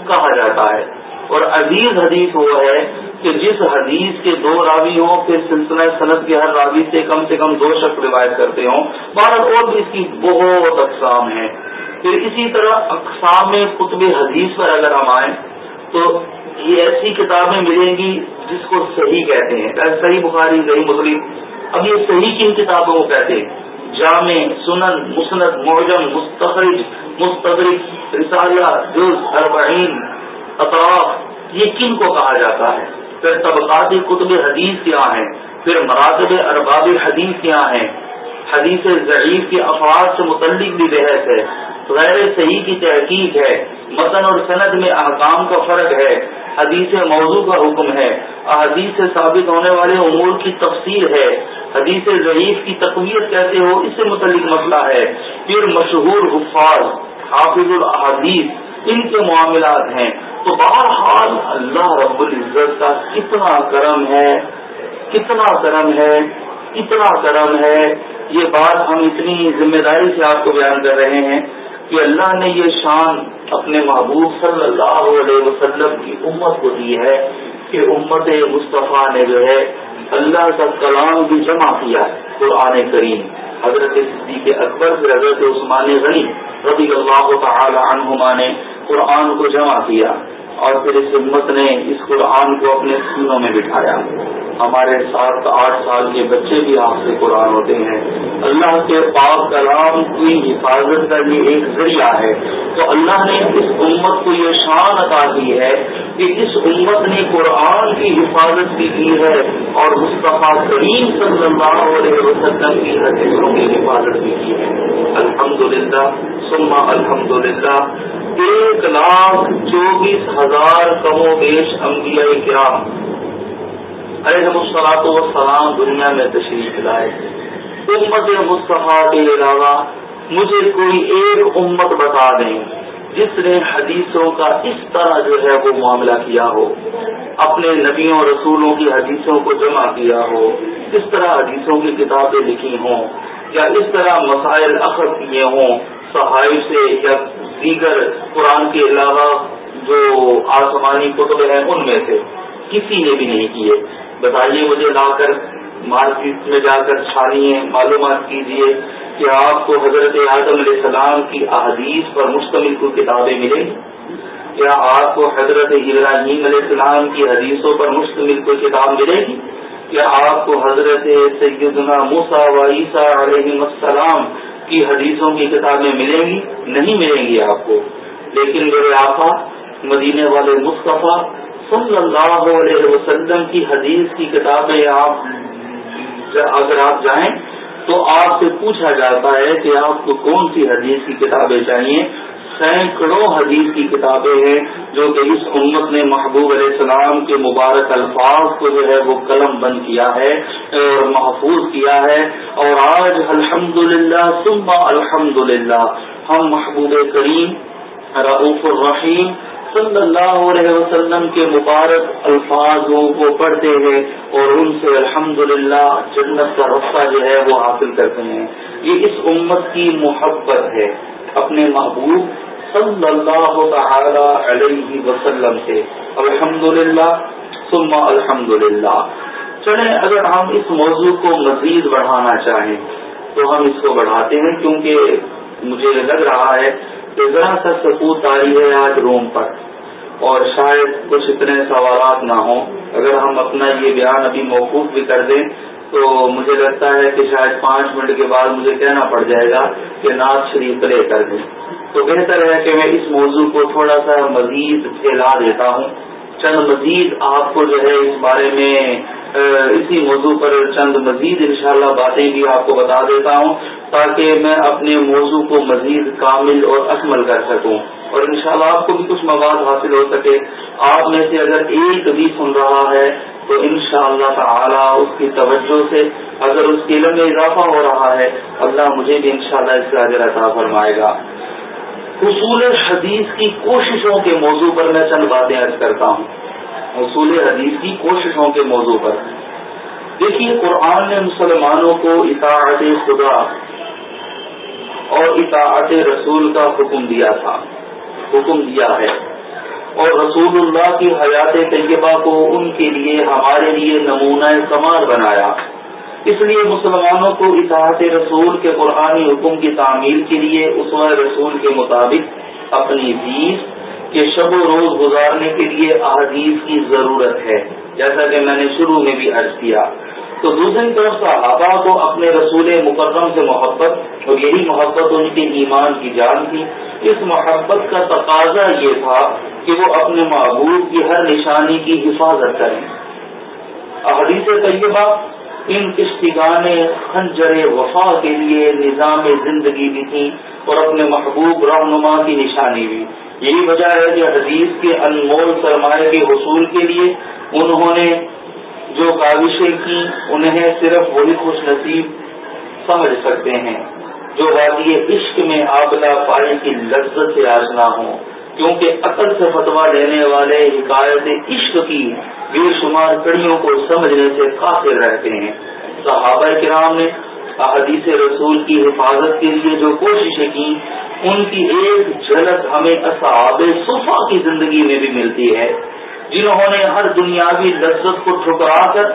کہا جاتا ہے۔ اور عزیز حدیث وہ ہے کہ جس حدیث کے دو راوی ہوں پھر سلسلہ صنعت کے ہر راوی سے کم سے کم دو شخص روایت کرتے ہوں بھارت اور بھی اس کی بہت اقسام ہیں۔ پھر اسی طرح اقسام قطب حدیث پر اگر ہم آئیں تو یہ ایسی کتابیں ملیں گی جس کو صحیح کہتے ہیں۔ صحیح بخاری، صحیح مسلم۔ اب یہ صحیح کن کتابوں کو کہتے ہیں؟ جامع، سنن، مسند، معجم، مستخرج، مستدرک، رسالہ، جز، اربعین، اطراف، یہ کن کو کہا جاتا ہے؟ پھر طبقات کتب حدیث کیا ہیں۔ پھر مراتب ارباب حدیث کیا ہیں۔ حدیث ضعیف کے افراد سے متعلق بھی بحث ہے۔ غیر صحیح کی تحقیق ہے۔ متن اور سند میں احکام کا فرق ہے۔ حدیث موضوع کا حکم ہے۔ حدیث سے ثابت ہونے والے امور کی تفصیل ہے۔ حدیث ضعیف کی تقویت کیسے ہو، اس سے متعلق مسئلہ ہے۔ پھر مشہور حفاظ، حافظ الحادیث ان کے معاملات ہیں۔ تو بہرحال اللہ رب العزت کا کتنا کرم ہے، کتنا کرم ہے اتنا کرم ہے۔ یہ بات ہم اتنی ذمہ داری سے آپ کو بیان کر رہے ہیں۔ کہ اللہ نے یہ شان اپنے محبوب صلی اللہ علیہ وسلم کی امت کو دی ہے کہ امت مصطفیٰ نے جو ہے اللہ کا کلام بھی جمع کیا قرآن کریم۔ حضرت صدیق اکبر سے حضرت عثمان غنی رضی اللہ تعالی عنہما نے قرآن کو جمع کیا اور پھر اس امت نے اس قرآن کو اپنے سینوں میں بٹھایا۔ ہمارے سات آٹھ سال کے بچے بھی آپ سے قرآن ہوتے ہیں۔ اللہ کے پاک کلام کی حفاظت کا یہ ایک ذریعہ ہے۔ تو اللہ نے اس امت کو یہ شان عطا کی ہے کہ اس امت نے قرآن کی حفاظت بھی کی ہے اور مصطفیٰ کریم صلی اللہ علیہ وسلم کی حدیثوں کی حفاظت بھی کی ہے۔ الحمد للہ سما الحمد للہ ایک لاکھ چوبیس ہزار کم و بیش انبیاء کرام۔ علیہ مسلاط و سلام دنیا میں تشریف لائے۔ امت مصطفیٰ کے علاوہ مجھے کوئی ایک امت بتا دیں جس نے حدیثوں کا اس طرح جو ہے وہ معاملہ کیا ہو، اپنے نبیوں رسولوں کی حدیثوں کو جمع کیا ہو، اس طرح حدیثوں کی کتابیں لکھی ہوں یا اس طرح مسائل اخذ کیے ہوں صحائف سے یا دیگر قرآن کے علاوہ جو آسمانی کتب ہیں ان میں سے، کسی نے بھی نہیں کیے۔ بتائیے مجھے لا کر مارکیٹ میں جا کر چھانیے معلومات کیجیے کہ آپ کو حضرت اعظم علیہ السلام کی احادیث پر مشتمل کوئی کتابیں ملیں؟ گی کیا آپ کو حضرت ابراہیم علیہ السلام کی حدیثوں پر مشتمل کوئی کتاب ملے؟ گی کیا آپ کو حضرت سیدنا موسا و عیسیٰ علیہ السلام کی حدیثوں کی کتابیں ملیں گی؟ نہیں ملیں گی آپ کو۔ لیکن میرے آقا مدینے والے مصطفیٰ صلی اللہ علیہ وسلم کی حدیث کی کتابیں آپ اگر آپ جائیں تو آپ سے پوچھا جاتا ہے کہ آپ کو کون سی حدیث کی کتابیں چاہیے؟ سینکڑوں حدیث کی کتابیں ہیں جو کہ اس امت نے محبوب علیہ السلام کے مبارک الفاظ کو جو ہے وہ قلم بند کیا ہے اور محفوظ کیا ہے اور آج الحمد للہ صبح الحمد للہ ہم محبوب کریم رعف الرحیم صلی اللہ علیہ وسلم کے مبارک الفاظوں کو پڑھتے ہیں اور ان سے الحمد جنت کا رستہ جو ہے وہ حاصل کرتے ہیں۔ یہ اس امت کی محبت ہے، اپنے محبوب صلی اللہ تعالی علیہ وسلم سے۔ الحمد للہ سما الحمد للہ چلیں اگر ہم اس موضوع کو مزید بڑھانا چاہیں تو ہم اس کو بڑھاتے ہیں، کیونکہ مجھے لگ رہا ہے کہ ذرا سا سکوت آئی ہے آج روم پر۔ اور شاید کچھ اتنے سوالات نہ ہوں۔ اگر ہم اپنا یہ بیان ابھی موقوف بھی کر دیں، تو مجھے لگتا ہے کہ شاید پانچ منٹ کے بعد مجھے کہنا پڑ جائے گا کہ ناز شریف لے کر دیں۔ تو بہتر ہے کہ میں اس موضوع کو تھوڑا سا مزید پھیلا دیتا ہوں۔ چند مزید آپ کو جو ہے اس بارے میں اسی موضوع پر چند مزید انشاءاللہ باتیں بھی آپ کو بتا دیتا ہوں تاکہ میں اپنے موضوع کو مزید کامل اور اکمل کر سکوں۔ اور انشاءاللہ شاء آپ کو بھی کچھ مواد حاصل ہو سکے۔ آپ میں سے اگر ایک بھی سن رہا ہے، تو انشاءاللہ تعالی اس کی توجہ سے اگر اس کے علم میں اضافہ ہو رہا ہے، اللہ مجھے بھی انشاءاللہ اس کا اجر عطا فرمائے گا۔ حصول حدیث کی کوششوں کے موضوع پر میں چند باتیں عرض کرتا ہوں۔ حصول حدیث کی کوششوں کے موضوع پر۔ دیکھیے، قرآن نے مسلمانوں کو اطاعت خدا اور اطاعت رسول کا حکم دیا تھا۔ حکم دیا ہے۔ اور رسول اللہ کی حیات طیبہ کو ان کے لیے، ہمارے لیے نمونہ کمال بنایا۔ اس لیے مسلمانوں کو اطاعت رسول کے قرآنی حکم کی تعمیل کے لیے اس رسول کے مطابق اپنی بیس کے شب و روز گزارنے کے لیے احادیث کی ضرورت ہے۔ جیسا کہ میں نے شروع میں بھی عرض کیا تو دوسری طرف صحابہ کو اپنے رسول مکرم سے محبت اور یہی محبت ان کے ایمان کی جان تھی۔ اس محبت کا تقاضا یہ تھا کہ وہ اپنے محبوب کی ہر نشانی کی حفاظت کریں۔ احادیث طیبہ، ان کشتگان خنجر وفا کے لیے نظام زندگی بھی تھی اور اپنے محبوب رہنما کی نشانی بھی۔ یہی وجہ ہے کہ حدیث کے انمول سرمایہ کے حصول کے لیے انہوں نے جو کاوشیں کی انہیں صرف وہی خوش نصیب سمجھ سکتے ہیں، جو وادی عشق میں آبلا پائے کی لذت سے آشنا ہوں۔ کیونکہ عقل سے فتوا لینے والے حکایت عشق کی بے شمار کڑیوں کو سمجھنے سے قاصر رہتے ہیں۔ صحابہ کرام نے احادیث رسول کی حفاظت کے لیے جو کوششیں کی، ان کی ایک جھلک ہمیں اصحاب صفا کی زندگی میں بھی ملتی ہے۔ جنہوں نے ہر دنیاوی لذت کو ٹھکرا کر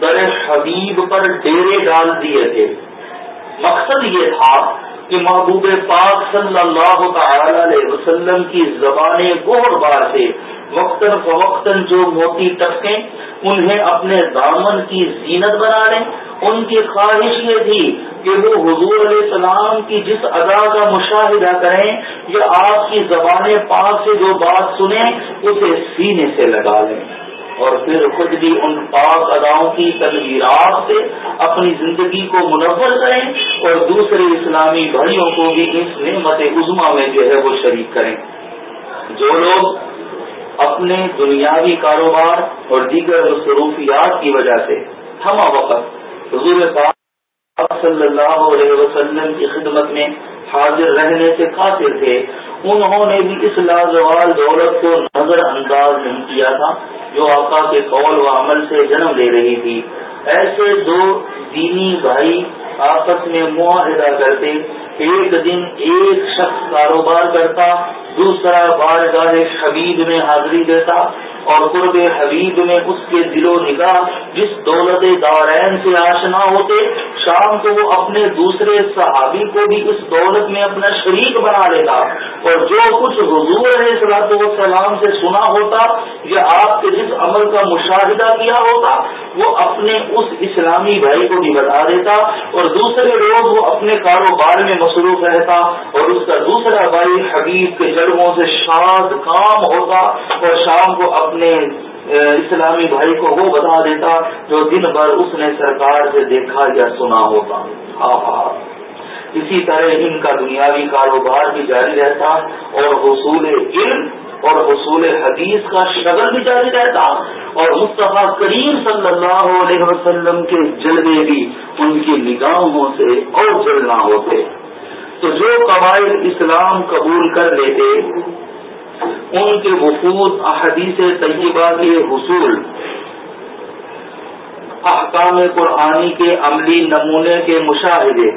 در حبیب پر ڈیرے ڈال دیے تھے۔ مقصد یہ تھا کہ محبوب پاک صلی اللہ تعالی علیہ وسلم کی زبان گور بار سے وقتاً فوقتاً جو موتی ٹپکیں، انہیں اپنے دامن کی زینت بنا لیں۔ ان کی خواہش یہ تھی کہ وہ حضور علیہ السلام کی جس ادا کا مشاہدہ کریں یا آپ کی زبان پاک سے جو بات سنیں، اسے سینے سے لگا لیں۔ اور پھر خود بھی ان پاک اداؤں کی تدبیرات سے اپنی زندگی کو منور کریں اور دوسرے اسلامی بھائیوں کو بھی اس نعمت عظما میں جو ہے وہ شریک کریں۔ جو لوگ اپنے دنیاوی کاروبار اور دیگر مصروفیات کی وجہ سے۔ تھما وقت۔ حضور پاک صلی اللہ علیہ وسلم کی خدمت میں حاضر رہنے سے قاصر تھے۔ انہوں نے بھی اس لازوال دولت کو نظر انداز نہیں کیا تھا جو آقا کے قول و عمل سے جنم لے رہی تھی۔ ایسے دو دینی بھائی آپس میں معاہدہ کرتے ایک دن ایک شخص کاروبار کرتا، دوسرا بارگاہ حبیب میں حاضری دیتا اور قرب حبیب میں اس کے دل و نگاہ جس دولت دارین سے آشنا ہوتے، شام کو وہ اپنے دوسرے صحابی کو بھی اس دولت میں اپنا شریک بنا لیتا۔ اور جو کچھ حضور صلاحت والسلام سے سنا ہوتا یا آپ کے جس عمل کا مشاہدہ کیا ہوتا، وہ اپنے اس اسلامی بھائی کو بھی بتا دیتا، اور دوسرے روز وہ اپنے کاروبار میں مصروف رہتا، اور اس کا دوسرا بھائی حبیب کے جڑوں سے شاد کام ہوتا، اور شام کو اپنے اپنے اسلامی بھائی کو وہ بتا دیتا جو دن بھر اس نے سرکار سے دیکھا یا سنا ہوتا۔ ہاں، ہاں، ہاں۔ اسی طرح ان کا دنیاوی کاروبار بھی جاری رہتا اور حصول علم اور حصول حدیث کا شگل بھی جاری رہتا اور مصطفیٰ کریم صلی اللہ علیہ وسلم کے جلوے بھی ان کی نگاہوں سے اور جلنا ہوتے تو جو قواعد اسلام قبول کر لیتے، ان کے وفود، احادیث طیبہ کے حصول، احکام قرآنی کے عملی نمونے کے مشاہدے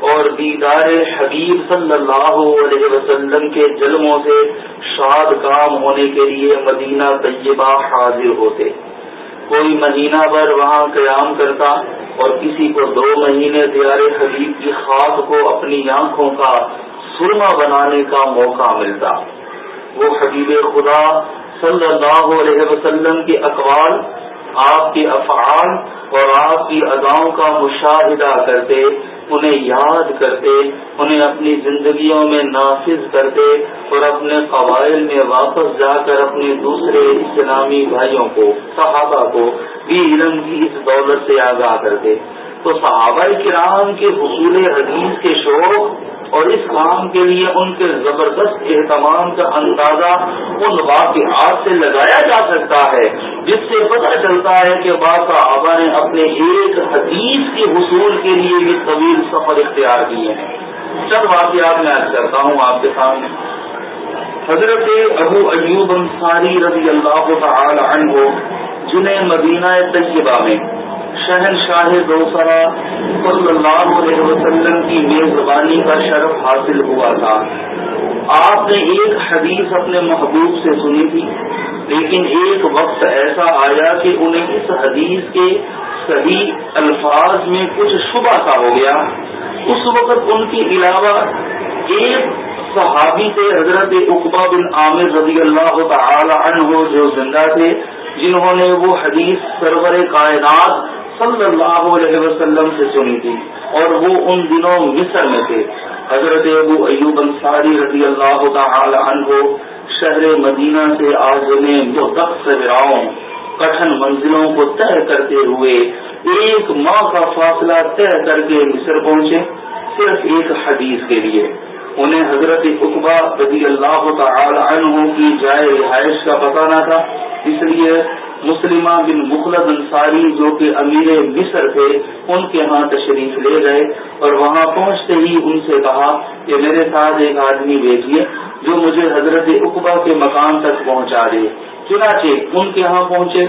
اور دیدار حبیب صلی اللہ علیہ وسلم کے جلموں سے شاد کام ہونے کے لیے مدینہ طیبہ حاضر ہوتے۔ کوئی مہینہ بھر وہاں قیام کرتا اور کسی کو دو مہینے دیار حبیب کی خاک کو اپنی آنکھوں کا سرما بنانے کا موقع ملتا۔ وہ حبیب خدا صلی اللہ علیہ وسلم کے اقوال، آپ کے افعال اور آپ کی اداؤں کا مشاہدہ کرتے۔ انہیں یاد کرتے، انہیں اپنی زندگیوں میں نافذ کرتے اور اپنے قبائل میں واپس جا کر اپنے دوسرے اسلامی بھائیوں کو، صحابہ کو بھی علم کی اس دولت سے آگاہ کرتے۔ تو صحابہ کرام کے حصول حدیث کے شوق اور اس کام کے لیے ان کے زبردست اہتمام کا اندازہ ان واقعات سے لگایا جا سکتا ہے، جس سے پتہ چلتا ہے کہ باقا آبا نے اپنے ایک حدیث کے حصول کے لیے بھی طویل سفر اختیار کیے ہیں۔ چند واقعات میں عرض کرتا ہوں آپ کے سامنے۔ حضرت ابو ایوب انصاری رضی اللہ تعالی عنہ جنہیں مدینہ طیبہ میں شہن شاہ دوسرا صلی اللہ علیہ وسلم کی میزبانی کا شرف حاصل ہوا تھا۔ آپ نے ایک حدیث اپنے محبوب سے سنی تھی، لیکن ایک وقت ایسا آیا کہ انہیں اس حدیث کے صحیح الفاظ میں کچھ شبہ سا ہو گیا۔ اس وقت ان کے علاوہ ایک صحابی تھے، حضرت اقبا بن عامر رضی اللہ تعالی عنہ جو زندہ تھے۔ جنہوں نے وہ حدیث سرور کائنات صلی اللہ علیہ وسلم سے سنی تھی اور وہ ان دنوں مصر میں تھے۔ حضرت ابو ایوب انصاری رضی اللہ تعالی عنہ شہر مدینہ سے آج میں کٹھن منزلوں کو طے کرتے ہوئے ایک ماہ کا فاصلہ طے کر کے مصر پہنچے، صرف ایک حدیث کے لیے۔ انہیں حضرت اقبا رضی اللہ تعالی عنہ کی جائے رہائش کا پتہ نہ تھا۔ اس لیے مسلمہ بن مخلد انصاری جو کہ امیر مصر تھے، ان کے ہاں تشریف لے گئے اور وہاں پہنچتے ہی ان سے کہا کہ میرے ساتھ ایک آدمی بھیجیے جو مجھے حضرت اقبا کے مکان تک پہنچا دے۔ چنانچہ ان کے ہاں پہنچے۔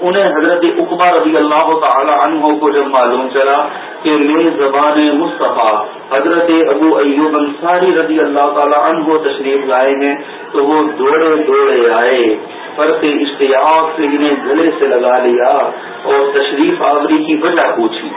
انہیں حضرت اقبا رضی اللہ تعالی عنہ کو جب معلوم چلا کہ میری زبان مصطفیٰ حضرت ابو ایوب انصاری رضی اللہ تعالی عنہ تشریف لائے ہیں، تو وہ دوڑے دوڑے آئے۔ فرق اشتیاق سے انہیں گلے سے لگا لیا اور تشریف آوری کی وجہ پوچھی۔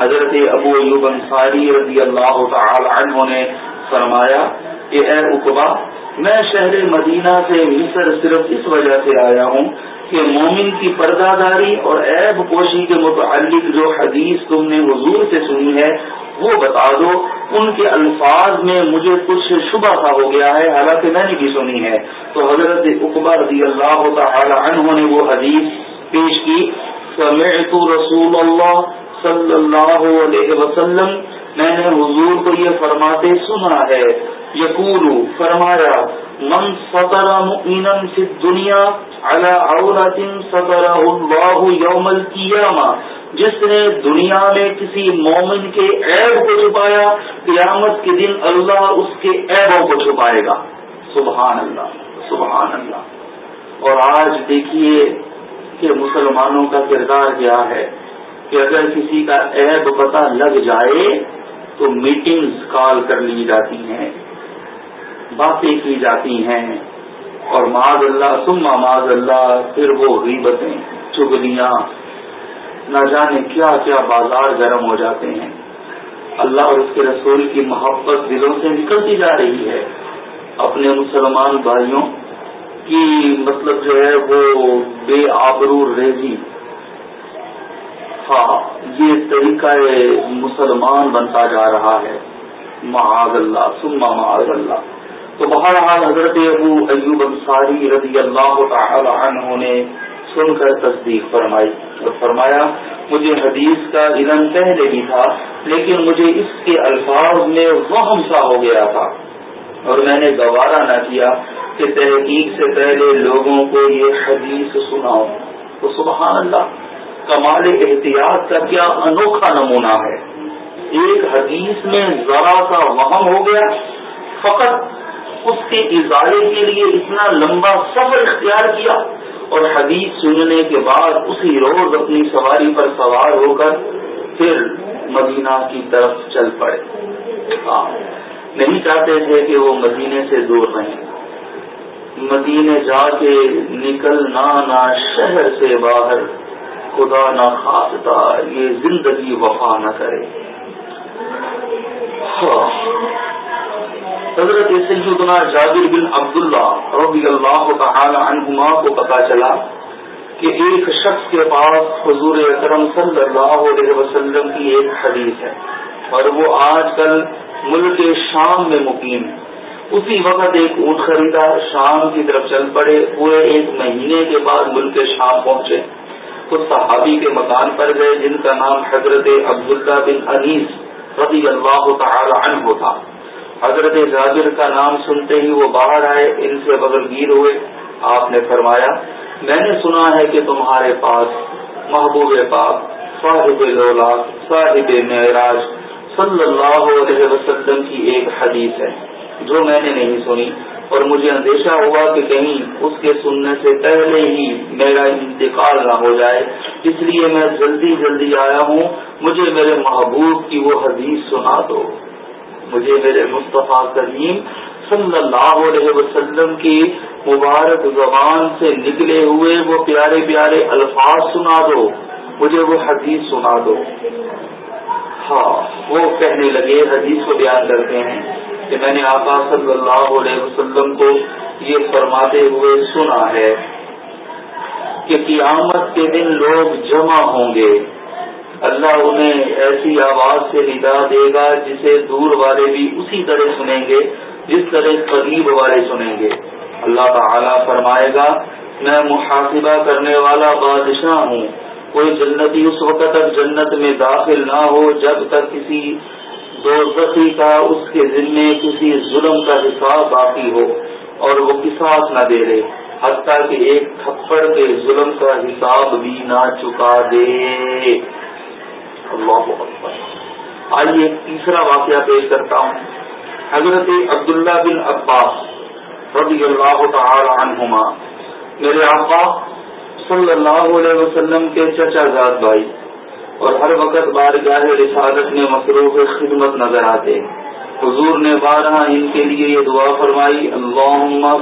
حضرت ابو ایوب انصاری رضی اللہ تعالی عنہ نے فرمایا کہ اے اقبا میں شہر مدینہ سے مصر صرف اس وجہ سے آیا ہوں کہ مومن کی پردہ داری اور عیب پوشی کے متعلق جو حدیث تم نے حضور سے سنی ہے، وہ بتا دو۔ ان کے الفاظ میں مجھے کچھ شبہ سا ہو گیا ہے، حالانکہ میں نے بھی سنی ہے۔ تو حضرت اقبا رضی اللہ تعالی عنہ نے وہ حدیث پیش کی۔ سمعت رسول اللہ صلی اللہ علیہ وسلم، میں نے حضور کو یہ فرماتے سنا ہے۔ یقول فرمایا، من سطر مؤمنا فی الدنیا على عورت سطر اللہ یوم القیامہ. جس نے دنیا میں کسی مومن کے عیب کو چھپایا، قیامت کے دن اللہ اس کے عیبوں کو چھپائے گا۔ سبحان اللہ سبحان اللہ۔ اور آج دیکھیے کہ مسلمانوں کا کردار کیا ہے کہ اگر کسی کا عیب پتہ لگ جائے تو میٹنگز کال کر لی جاتی ہیں۔ باتیں کی جاتی ہیں اور معاذ اللہ سما معاذ اللہ، پھر وہ غیبتیں، چگلیاں، نہ جانے کیا کیا بازار گرم ہو جاتے ہیں۔ اللہ اور اس کے رسول کی محبت دلوں سے نکلتی جا رہی ہے۔ اپنے مسلمان بھائیوں کی مطلب جو ہے وہ بے آبرو ریزی۔ ہاں یہ طریقہ مسلمان بنتا جا رہا ہے۔ معاذ اللہ سما معاذ اللہ۔ تو بہرحال حضرت ابو ایوب انصاری رضی اللہ تعالی عنہ نے سن کر تصدیق فرمائی اور فرمایا، مجھے حدیث کا علم پہلے بھی تھا، لیکن مجھے اس کے الفاظ میں وہم سا ہو گیا تھا۔ اور میں نے گوارا نہ کیا کہ تحقیق سے پہلے لوگوں کو یہ حدیث سناؤں۔ تو سبحان اللہ، کمال احتیاط کا کیا انوکھا نمونہ ہے۔ ایک حدیث میں ذرا سا وہم ہو گیا، فقط اس کے اظہارے کے لیے اتنا لمبا سفر اختیار کیا اور حدیث سننے کے بعد اسی روز اپنی سواری پر سوار ہو کر پھر مدینہ کی طرف چل پڑے۔ ہاں، نہیں چاہتے تھے کہ وہ مدینے سے دور رہیں۔ مدینے جا کے نکلنا نہ شہر سے باہر خدا نہ خاصتا یہ زندگی وفا نہ کرے۔ ہاں۔ حضرت سیدنا جابر بن عبداللہ رضی اللہ تعالی عنہما کو پتا چلا کہ ایک شخص کے پاس حضور اکرم صلی اللہ علیہ وسلم کی ایک حدیث ہے اور وہ آج کل ملک شام میں مقیم ہے۔ اسی وقت ایک اونٹ خریدا، شام کی طرف چل پڑے، پورے ایک مہینے کے بعد ملک شام پہنچے۔ خود صحابی کے مکان پر گئے، جن کا نام حضرت عبداللہ بن انیس رضی اللہ تعالی عنہ تھا۔ حضرت جابر کا نام سنتے ہی وہ باہر آئے، ان سے بغل گیر ہوئے۔ آپ نے فرمایا، میں نے سنا ہے کہ تمہارے پاس محبوب پاک، صاحب لولا، صاحب معراج صلی اللہ علیہ وسلم کی ایک حدیث ہے، جو میں نے نہیں سنی۔ اور مجھے اندیشہ ہوا کہ کہیں اس کے سننے سے پہلے ہی میرا انتقال نہ ہو جائے۔ اس لیے میں جلدی جلدی آیا ہوں، مجھے میرے محبوب کی وہ حدیث سنا دو۔ مجھے میرے مصطفیٰ کریم صلی اللہ علیہ وسلم کی مبارک زبان سے نکلے ہوئے وہ پیارے پیارے الفاظ سنا دو، مجھے وہ حدیث سنا دو۔ ہاں وہ کہنے لگے، حدیث کو بیان کرتے ہیں کہ میں نے آقا صلی اللہ علیہ وسلم کو یہ فرماتے ہوئے سنا ہے کہ قیامت کے دن لوگ جمع ہوں گے۔ اللہ انہیں ایسی آواز سے ندا دے گا جسے دور والے بھی اسی طرح سنیں گے، جس طرح قریب والے سنیں گے۔ اللہ تعالی فرمائے گا، میں محاسبہ کرنے والا بادشاہ ہوں۔ کوئی جنتی اس وقت تک جنت میں داخل نہ ہو جب تک کسی دوزخی کا اس کے ذمے کسی ظلم کا حساب باقی ہو اور وہ کساس نہ دے رہے، حتیٰ کہ ایک تھپڑ کے ظلم کا حساب بھی نہ چکا دے۔ اللہ آئیے ایک تیسرا واقعہ پیش کرتا ہوں۔ حضرت عبداللہ بن عباس رضی اللہ تعالی عنہما۔ میرے آقا صلی اللہ علیہ وسلم کے چچا زاد بھائی۔ اور ہر وقت بارگاہ رسالت میں مصروف خدمت نظر آتے۔ حضور نے بارہ ان کے لیے یہ دعا فرمائی اللہ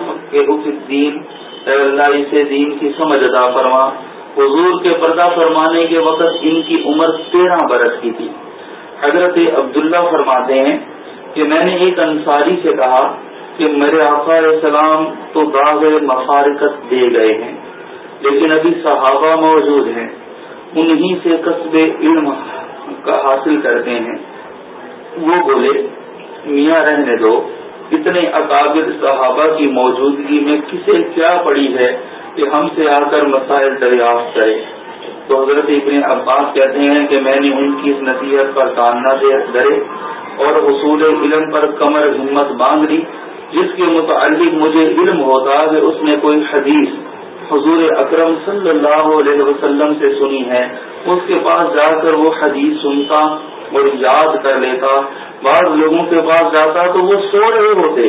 دین اے اللہ، اسے دین کی سمجھ ادا فرما۔ حضور کے پردہ فرمانے کے وقت ان کی عمر تیرہ برس کی تھی۔ حضرت عبداللہ فرماتے ہیں کہ میں نے ایک انصاری سے کہا کہ میرے آقا علیہ السلام تو داغ مفارکت دے گئے ہیں، لیکن ابھی صحابہ موجود ہیں۔ انہی سے قصب علم کا حاصل کرتے ہیں۔ وہ بولے، میاں رہنے دو، اتنے اکابر صحابہ کی موجودگی میں کسے کیا پڑی ہے کہ ہم سے آ کر مسائل دریافت کرے تو حضرت ابن عباس کہتے ہیں کہ میں نے ان کی اس نصیحت پر کاننا درے اور حصول علم پر کمر ہمت باندھ لی، جس کے متعلق مجھے علم ہوتا کہ اس نے کوئی حدیث حضور اکرم صلی اللہ علیہ وسلم سے سنی ہے۔ اس کے پاس جا کر وہ حدیث سنتا اور یاد کر لیتا۔ بعض لوگوں کے پاس جاتا تو وہ سو رہے ہوتے۔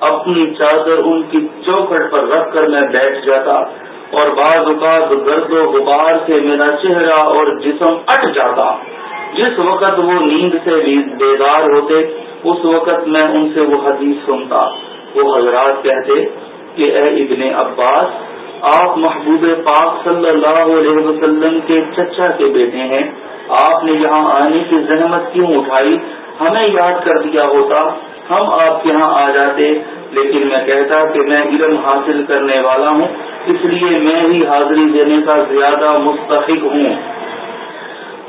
اپنی چادر ان کی چوکھٹ پر رکھ کر میں بیٹھ جاتا اور بعض اوقات گرد و غبار سے میرا چہرہ اور جسم اٹ جاتا۔ جس وقت وہ نیند سے بیدار ہوتے، اس وقت میں ان سے وہ حدیث سنتا۔ وہ حضرات کہتے کہ اے ابن عباس، آپ محبوب پاک صلی اللہ علیہ وسلم کے چچا کے بیٹے ہیں۔ آپ نے یہاں آنے کی زحمت کیوں اٹھائی؟ ہمیں یاد کر دیا ہوتا ہم آپ کے یہاں آ جاتے، لیکن میں کہتا کہ میں علم حاصل کرنے والا ہوں، اس لیے میں ہی حاضری دینے کا زیادہ مستحق ہوں۔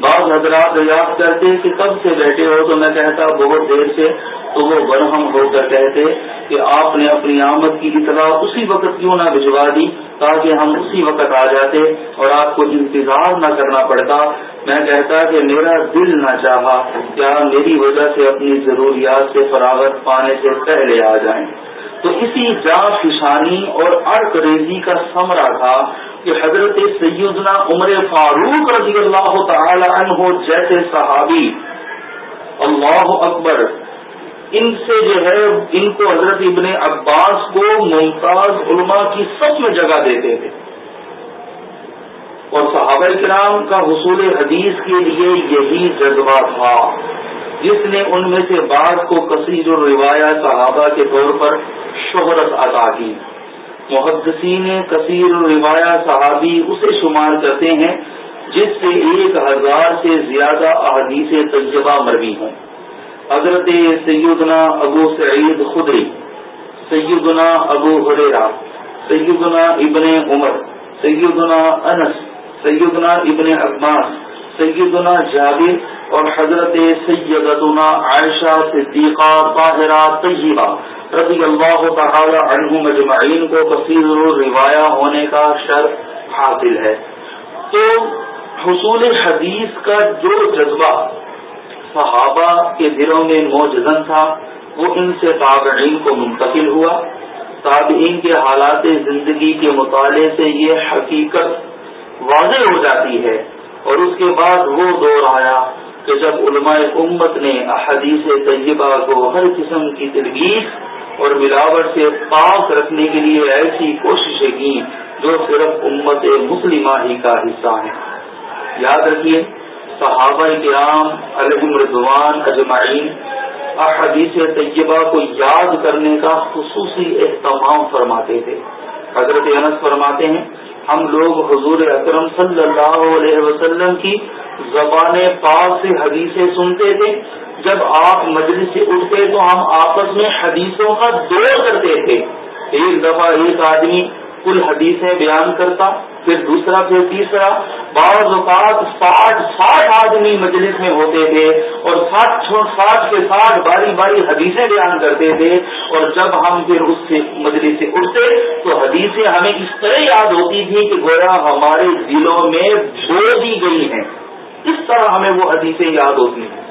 بعض حضرات یاد کرتے کہ کب سے بیٹھے ہو تو میں کہتا بہت دیر سے، تو وہ برہم ہو کر کہتے کہ آپ نے اپنی آمد کی اطلاع اسی وقت کیوں نہ بھجوا دی تاکہ ہم اسی وقت آ جاتے اور آپ کو انتظار نہ کرنا پڑتا۔ میں کہتا کہ میرا دل نہ چاہا، کیا میری وجہ سے اپنی ضروریات سے فراغت پانے سے پہلے آ جائیں؟ تو اسی جا فشانی اور ارک ریزی کا سمرا تھا کہ حضرت سیدنا عمر فاروق رضی اللہ تعالی عنہ جیسے صحابی، اللہ اکبر، ان سے جو ہے، ان کو حضرت ابن عباس کو ممتاز علماء کی سب میں جگہ دیتے تھے۔ اور صحابہ کرام کا حصول حدیث کے لیے یہی جذبہ تھا۔ جس نے ان میں سے بعض کو کثیر الروایہ صحابہ کے طور پر شہرت عطا کی۔ محدثین کثیر الروایہ صحابی اسے شمار کرتے ہیں، جس سے ایک ہزار سے زیادہ احادیث طیبہ مروی ہوں۔ حضرت سیدنا ابو سعید خدری، سیدنا ابو حریرا سیدنا ابن عمر، سیدنا انس، سیدنا ابن عباس سیدنا جابر اور حضرت سیدتنا عائشہ صدیقہ طاہرہ طیبہ رضی اللہ تعالی عنہ مجمعین کو کثیر روایا ہونے کا شرط حاصل ہے۔ تو حصول حدیث کا جو جذبہ صحابہ کے دلوں میں موجزن تھا، وہ ان سے تابعین کو منتقل ہوا۔ تابعین کے حالات زندگی کے مطالعے سے یہ حقیقت واضح ہو جاتی ہے اور اس کے بعد وہ دور آیا کہ جب علماء امت نے احادیث طیبہ کو ہر قسم کی تربیت اور ملاوٹ سے پاک رکھنے کے لیے ایسی کوششیں کی جو صرف امت مسلمہ ہی کا حصہ ہیں۔ یاد رکھیے، صحابہ کرام علیہ رضوان اجمعین احادیث طیبہ کو یاد کرنے کا خصوصی اہتمام فرماتے تھے۔ حضرت انس فرماتے ہیں ہم لوگ حضور اکرم صلی اللہ علیہ وسلم کی زبان پاک سے حدیثیں سنتے تھے۔ جب آپ مجلس سے اٹھتے تو ہم آپس میں حدیثوں کا دور کرتے تھے۔ ایک دفعہ ایک آدمی کل حدیثیں بیان کرتا پھر دوسرا، پھر تیسرا۔ بعض اوقات ساٹھ ساٹھ آدمی مجلس میں ہوتے تھے اور ساٹھ ساٹھ کے ساٹھ باری باری حدیثیں بیان کرتے تھے۔ اور جب ہم پھر اس سے مجلس سے اٹھتے تو حدیثیں ہمیں اس طرح یاد ہوتی تھی کہ گویا ہمارے دلوں میں بو دی گئی ہیں۔ اس طرح ہمیں وہ حدیثیں یاد ہوتی ہیں۔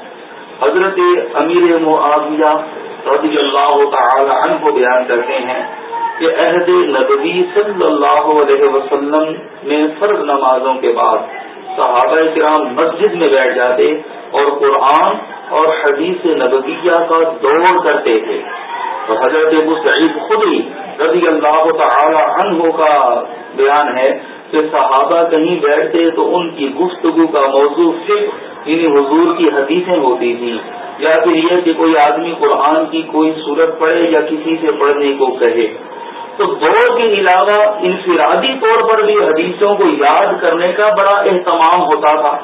حضرت امیر معاویہ رضی اللہ تعالی عنہ کو بیان کرتے ہیں کہ عہد نبوی صلی اللہ علیہ وسلم میں فرض نمازوں کے بعد صحابہ کرام مسجد میں بیٹھ جاتے اور قرآن اور حدیث نبویہ کا دور کرتے تھے۔ تو حضرت ابو سعید خود ہی رضی اللہ تعالی عنہ کا بیان ہے کہ صحابہ کہیں بیٹھتے تو ان کی گفتگو کا موضوع صرف یعنی حضور کی حدیثیں ہوتی تھیں، یا پھر یہ کہ کوئی آدمی قرآن کی کوئی صورت پڑھے یا کسی سے پڑھنے کو کہے۔ تو دور کے علاوہ انفرادی طور پر بھی حدیثوں کو یاد کرنے کا بڑا اہتمام ہوتا تھا۔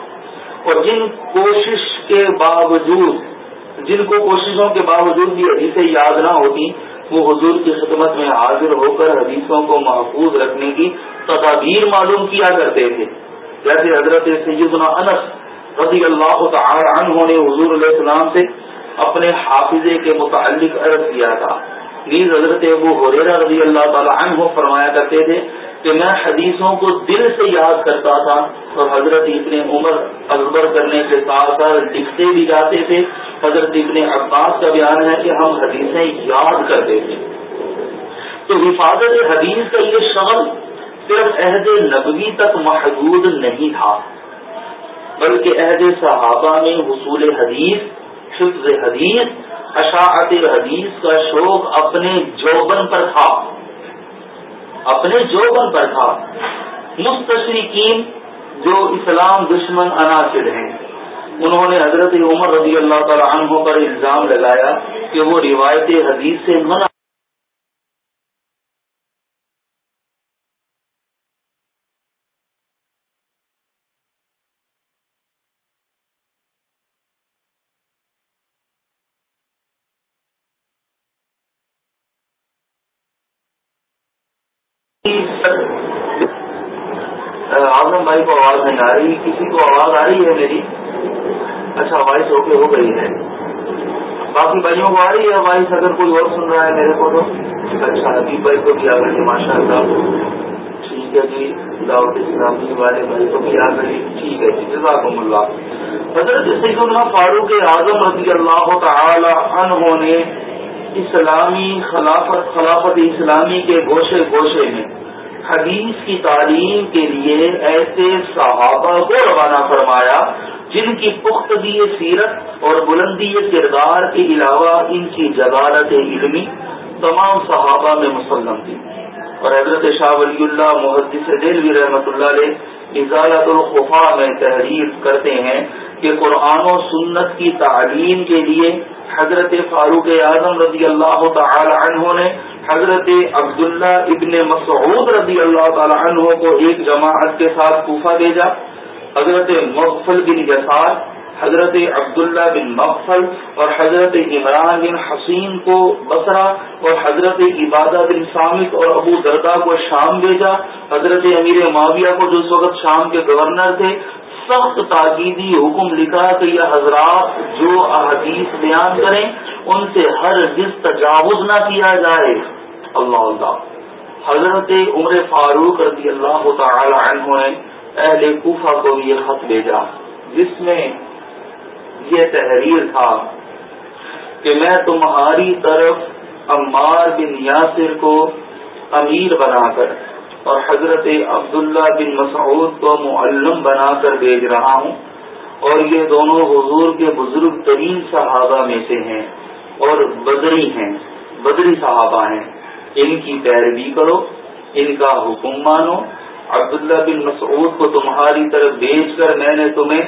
اور جن کوشش کے باوجود، جن کو کوششوں کے باوجود بھی حدیثیں یاد نہ ہوتی وہ حضور کی خدمت میں حاضر ہو کر حدیثوں کو محفوظ رکھنے کی تدابیر معلوم کیا کرتے تھے۔ جیسے حضرت سیدنا انس رضی اللہ تعالی عنہ نے حضور علیہ السلام سے اپنے حافظے کے متعلق عرض کیا تھا۔ نیز حضرت ابو حریرہ رضی اللہ تعالیٰ عنہ فرمایا کرتے تھے کہ میں حدیثوں کو دل سے یاد کرتا تھا اور حضرت ابن عمر اکبر کرنے کے ساتھ ساتھ لکھتے بھی جاتے تھے۔ حضرت ابن عباس کا بیان ہے کہ ہم حدیثیں یاد کرتے تھے۔ تو حفاظت حدیث کا یہ شغل صرف عہد نبوی تک محدود نہیں تھا، بلکہ عہد صحابہ میں حصول حدیث، حفظ حدیث اشاعت حدیث کا شوق اپنے جوبن پر تھا۔ اپنے جوبن پر تھا۔ مستشرقین جو اسلام دشمن عناصر ہیں، انہوں نے حضرت عمر رضی اللہ تعالی عنہ پر الزام لگایا کہ وہ روایت حدیث سے منع بھائی کو آواز نہیں آ رہی، کسی کو آواز آ رہی ہے میری؟ اچھا وائس اوکے ہو گئی ہے۔ باقی بھائیوں کو آ رہی ہے وائس اگر کوئی اور سن رہا ہے میرے کو تو۔ اچھا حبیب بھائی کو بھی آ گئی ماشاء اللہ ٹھیک ہے جی دعوت اسلامی والے بھائی کو بھی آ گئی ٹھیک ہے جی جزاکم اللہ۔ حضرت سید اللہ فاروق اعظم رضی اللہ تعالی عنہ نے اسلامی خلافت خلافت اسلامی کے گوشے گوشے میں حدیث کی تعلیم کے لیے ایسے صحابہ کو روانہ فرمایا جن کی پختگی سیرت اور بلندی کردار کے علاوہ ان کی جگالت علمی تمام صحابہ میں مسلم تھی۔ اور حضرت شاہ ولی اللہ محدث دلوی رحمۃ اللہ علیہ اضالت الخفا میں تحریر کرتے ہیں کہ قرآن و سنت کی تعلیم کے لیے حضرت فاروق اعظم رضی اللہ تعالی عنہ نے حضرت عبداللہ ابن مسعود رضی اللہ تعالی عنہ کو ایک جماعت کے ساتھ کوفہ بھیجا۔ حضرت مغفل بن یسار، حضرت عبداللہ بن مغفل اور حضرت عمران بن حسین کو بسرا اور حضرت عبادہ بن سامد اور ابو دردا کو شام بھیجا۔ حضرت امیر معاویہ کو جو اس وقت شام کے گورنر تھے سخت تاکیدی حکم لکھا کہ یہ حضرات جو احادیث بیان کریں، ان سے ہر جس تجاوز نہ کیا جائے۔ اللہ اللہ حضرت عمر فاروق رضی اللہ تعالی عنہ نے اہل کوفہ کو بھی یہ خط بھیجا، جس میں یہ تحریر تھا کہ میں تمہاری طرف عمار بن یاسر کو امیر بنا کر اور حضرت عبداللہ بن مسعود کو معلم بنا کر بھیج رہا ہوں اور یہ دونوں حضور کے بزرگ ترین صحابہ میں سے ہیں اور بدری ہیں، بدری صحابہ ہیں۔ ان کی پیروی کرو، ان کا حکم مانو۔ عبداللہ بن مسعود کو تمہاری طرف بھیج کر میں نے تمہیں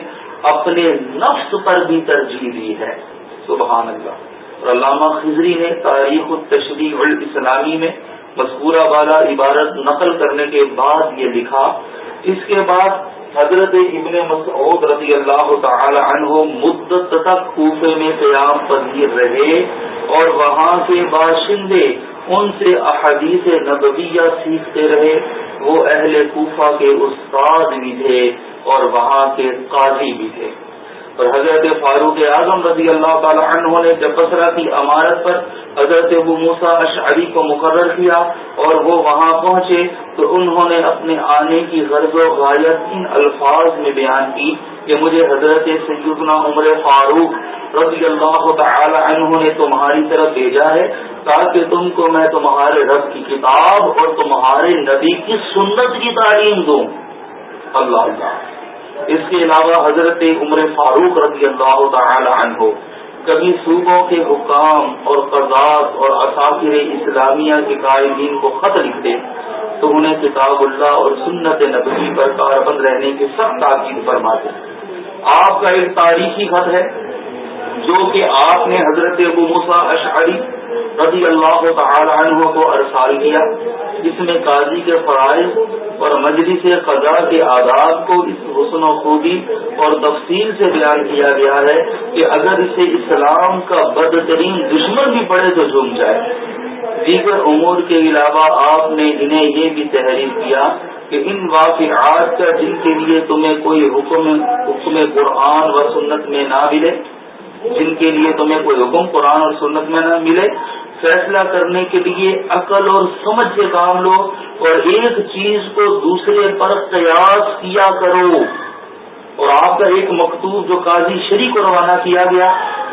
اپنے نفس پر بھی ترجیح دی ہے۔ سبحان اللہ۔ اور علامہ خزری نے تاریخ التشریح الاسلامی میں مذکورہ والا عبارت نقل کرنے کے بعد یہ لکھا۔ اس کے بعد حضرت ابن مسعود رضی اللہ تعالی عنہ مدت تک کوفے میں قیام پذیر رہے اور وہاں کے باشندے ان سے احادیث نبویہ سیکھتے رہے۔ وہ اہل کوفہ کے استاد بھی تھے اور وہاں کے قاضی بھی تھے۔ اور حضرت فاروق اعظم رضی اللہ تعالی عنہ نے جب بسرا کی عمارت پر حضرت ابو موسا اشعری کو مقرر کیا اور وہ وہاں پہنچے تو انہوں نے اپنے آنے کی غرض و غایت ان الفاظ میں بیان کی کہ مجھے حضرت سیدنا عمر فاروق رضی اللہ تعالی عنہ نے تمہاری طرف بھیجا ہے تاکہ تم کو میں تمہارے رب کی کتاب اور تمہارے نبی کی سنت کی تعلیم دوں۔ اللہ اللہ۔ اس کے علاوہ حضرت عمر فاروق رضی اللہ تعالی عنہ، کبھی صوبوں کے حکام اور قزاق اور اساکر اسلامیہ کے قائدین کو خط لکھتے تو انہیں کتاب اللہ اور سنت نبوی پر کاربند رہنے کی سخت تاکید فرماتے۔ آپ کا ایک تاریخی خط ہے۔ جو کہ آپ نے حضرت ابو مسا اشعری رضی اللہ تعالی عنہ کو ارسال کیا، جس میں قاضی کے فرائض اور مجلس قضا کے آداب کو اس حسن و خوبی اور تفصیل سے بیان کیا گیا ہے کہ اگر اسے اسلام کا بدترین دشمن بھی پڑے تو جھوم جائے۔ دیگر امور کے علاوہ آپ نے انہیں یہ بھی تحریر کیا کہ ان واقعات کا جن کے لیے تمہیں کوئی حکم حکم قرآن و سنت میں نہ ملے جن کے لیے تمہیں کوئی حکم قرآن اور سنت میں نہ ملے، فیصلہ کرنے کے لیے عقل اور سمجھ سے کام لو اور ایک چیز کو دوسرے پر قیاس کیا کرو۔ اور آپ کا ایک مکتوب جو قاضی شریف کو روانہ کیا گیا،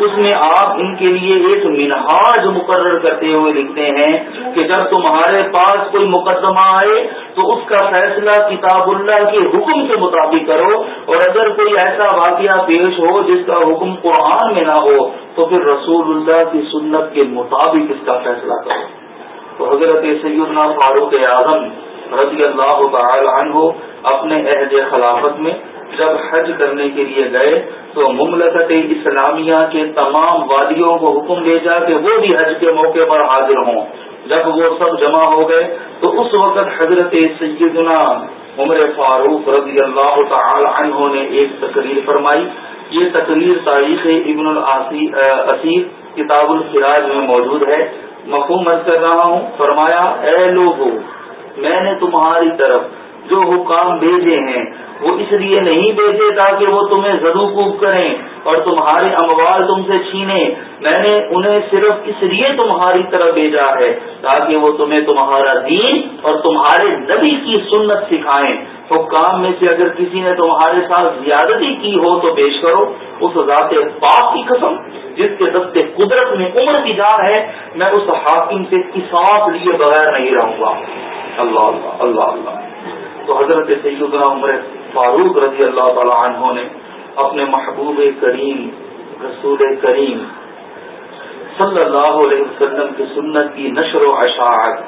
اس میں آپ ان کے لیے ایک منہاج مقرر کرتے ہوئے لکھتے ہیں کہ جب تمہارے پاس کوئی مقدمہ آئے تو اس کا فیصلہ کتاب اللہ کے حکم کے مطابق کرو، اور اگر کوئی ایسا واقعہ پیش ہو جس کا حکم قرآن میں نہ ہو، تو پھر رسول اللہ کی سنت کے مطابق اس کا فیصلہ کرو۔ تو حضرت سیدنا فاروق اعظم رضی اللہ تعالی عنہ اپنے عہد خلافت میں جب حج کرنے کے لیے گئے تو مملکت اسلامیہ کے تمام وادیوں کو حکم دے جا کہ وہ بھی حج کے موقع پر حاضر ہوں۔ جب وہ سب جمع ہو گئے تو اس وقت حضرت سیدنا عمر فاروق رضی اللہ تعالی عنہ نے ایک تقریر فرمائی۔ یہ تقریر تاریخ ابن الاسیر کتاب الفراج میں موجود ہے۔ مفہوم کر رہا ہوں، فرمایا، اے لوگوں میں نے تمہاری طرف جو حکام بھیجے ہیں، وہ اس لیے نہیں بیچے تاکہ وہ تمہیں ضرور کریں اور تمہارے اموال تم سے چھینے۔ میں نے انہیں صرف اس لیے تمہاری طرف بھیجا ہے تاکہ وہ تمہیں تمہارا دین اور تمہارے نبی کی سنت سکھائیں۔ حکام میں سے اگر کسی نے تمہارے ساتھ زیادتی کی ہو تو پیش کرو۔ اس ذات پاک کی قسم، جس کے دستے قدرت میں عمر کی جان ہے، میں اس حاکم سے کسان لیے بغیر نہیں رہوں گا۔ اللہ اللہ اللہ اللہ۔ تو حضرت سیدنا عمر فاروق رضی اللہ تعالی عنہ نے اپنے محبوب کریم، رسول کریم صلی اللہ علیہ وسلم کی سنت کی نشر و اشاعت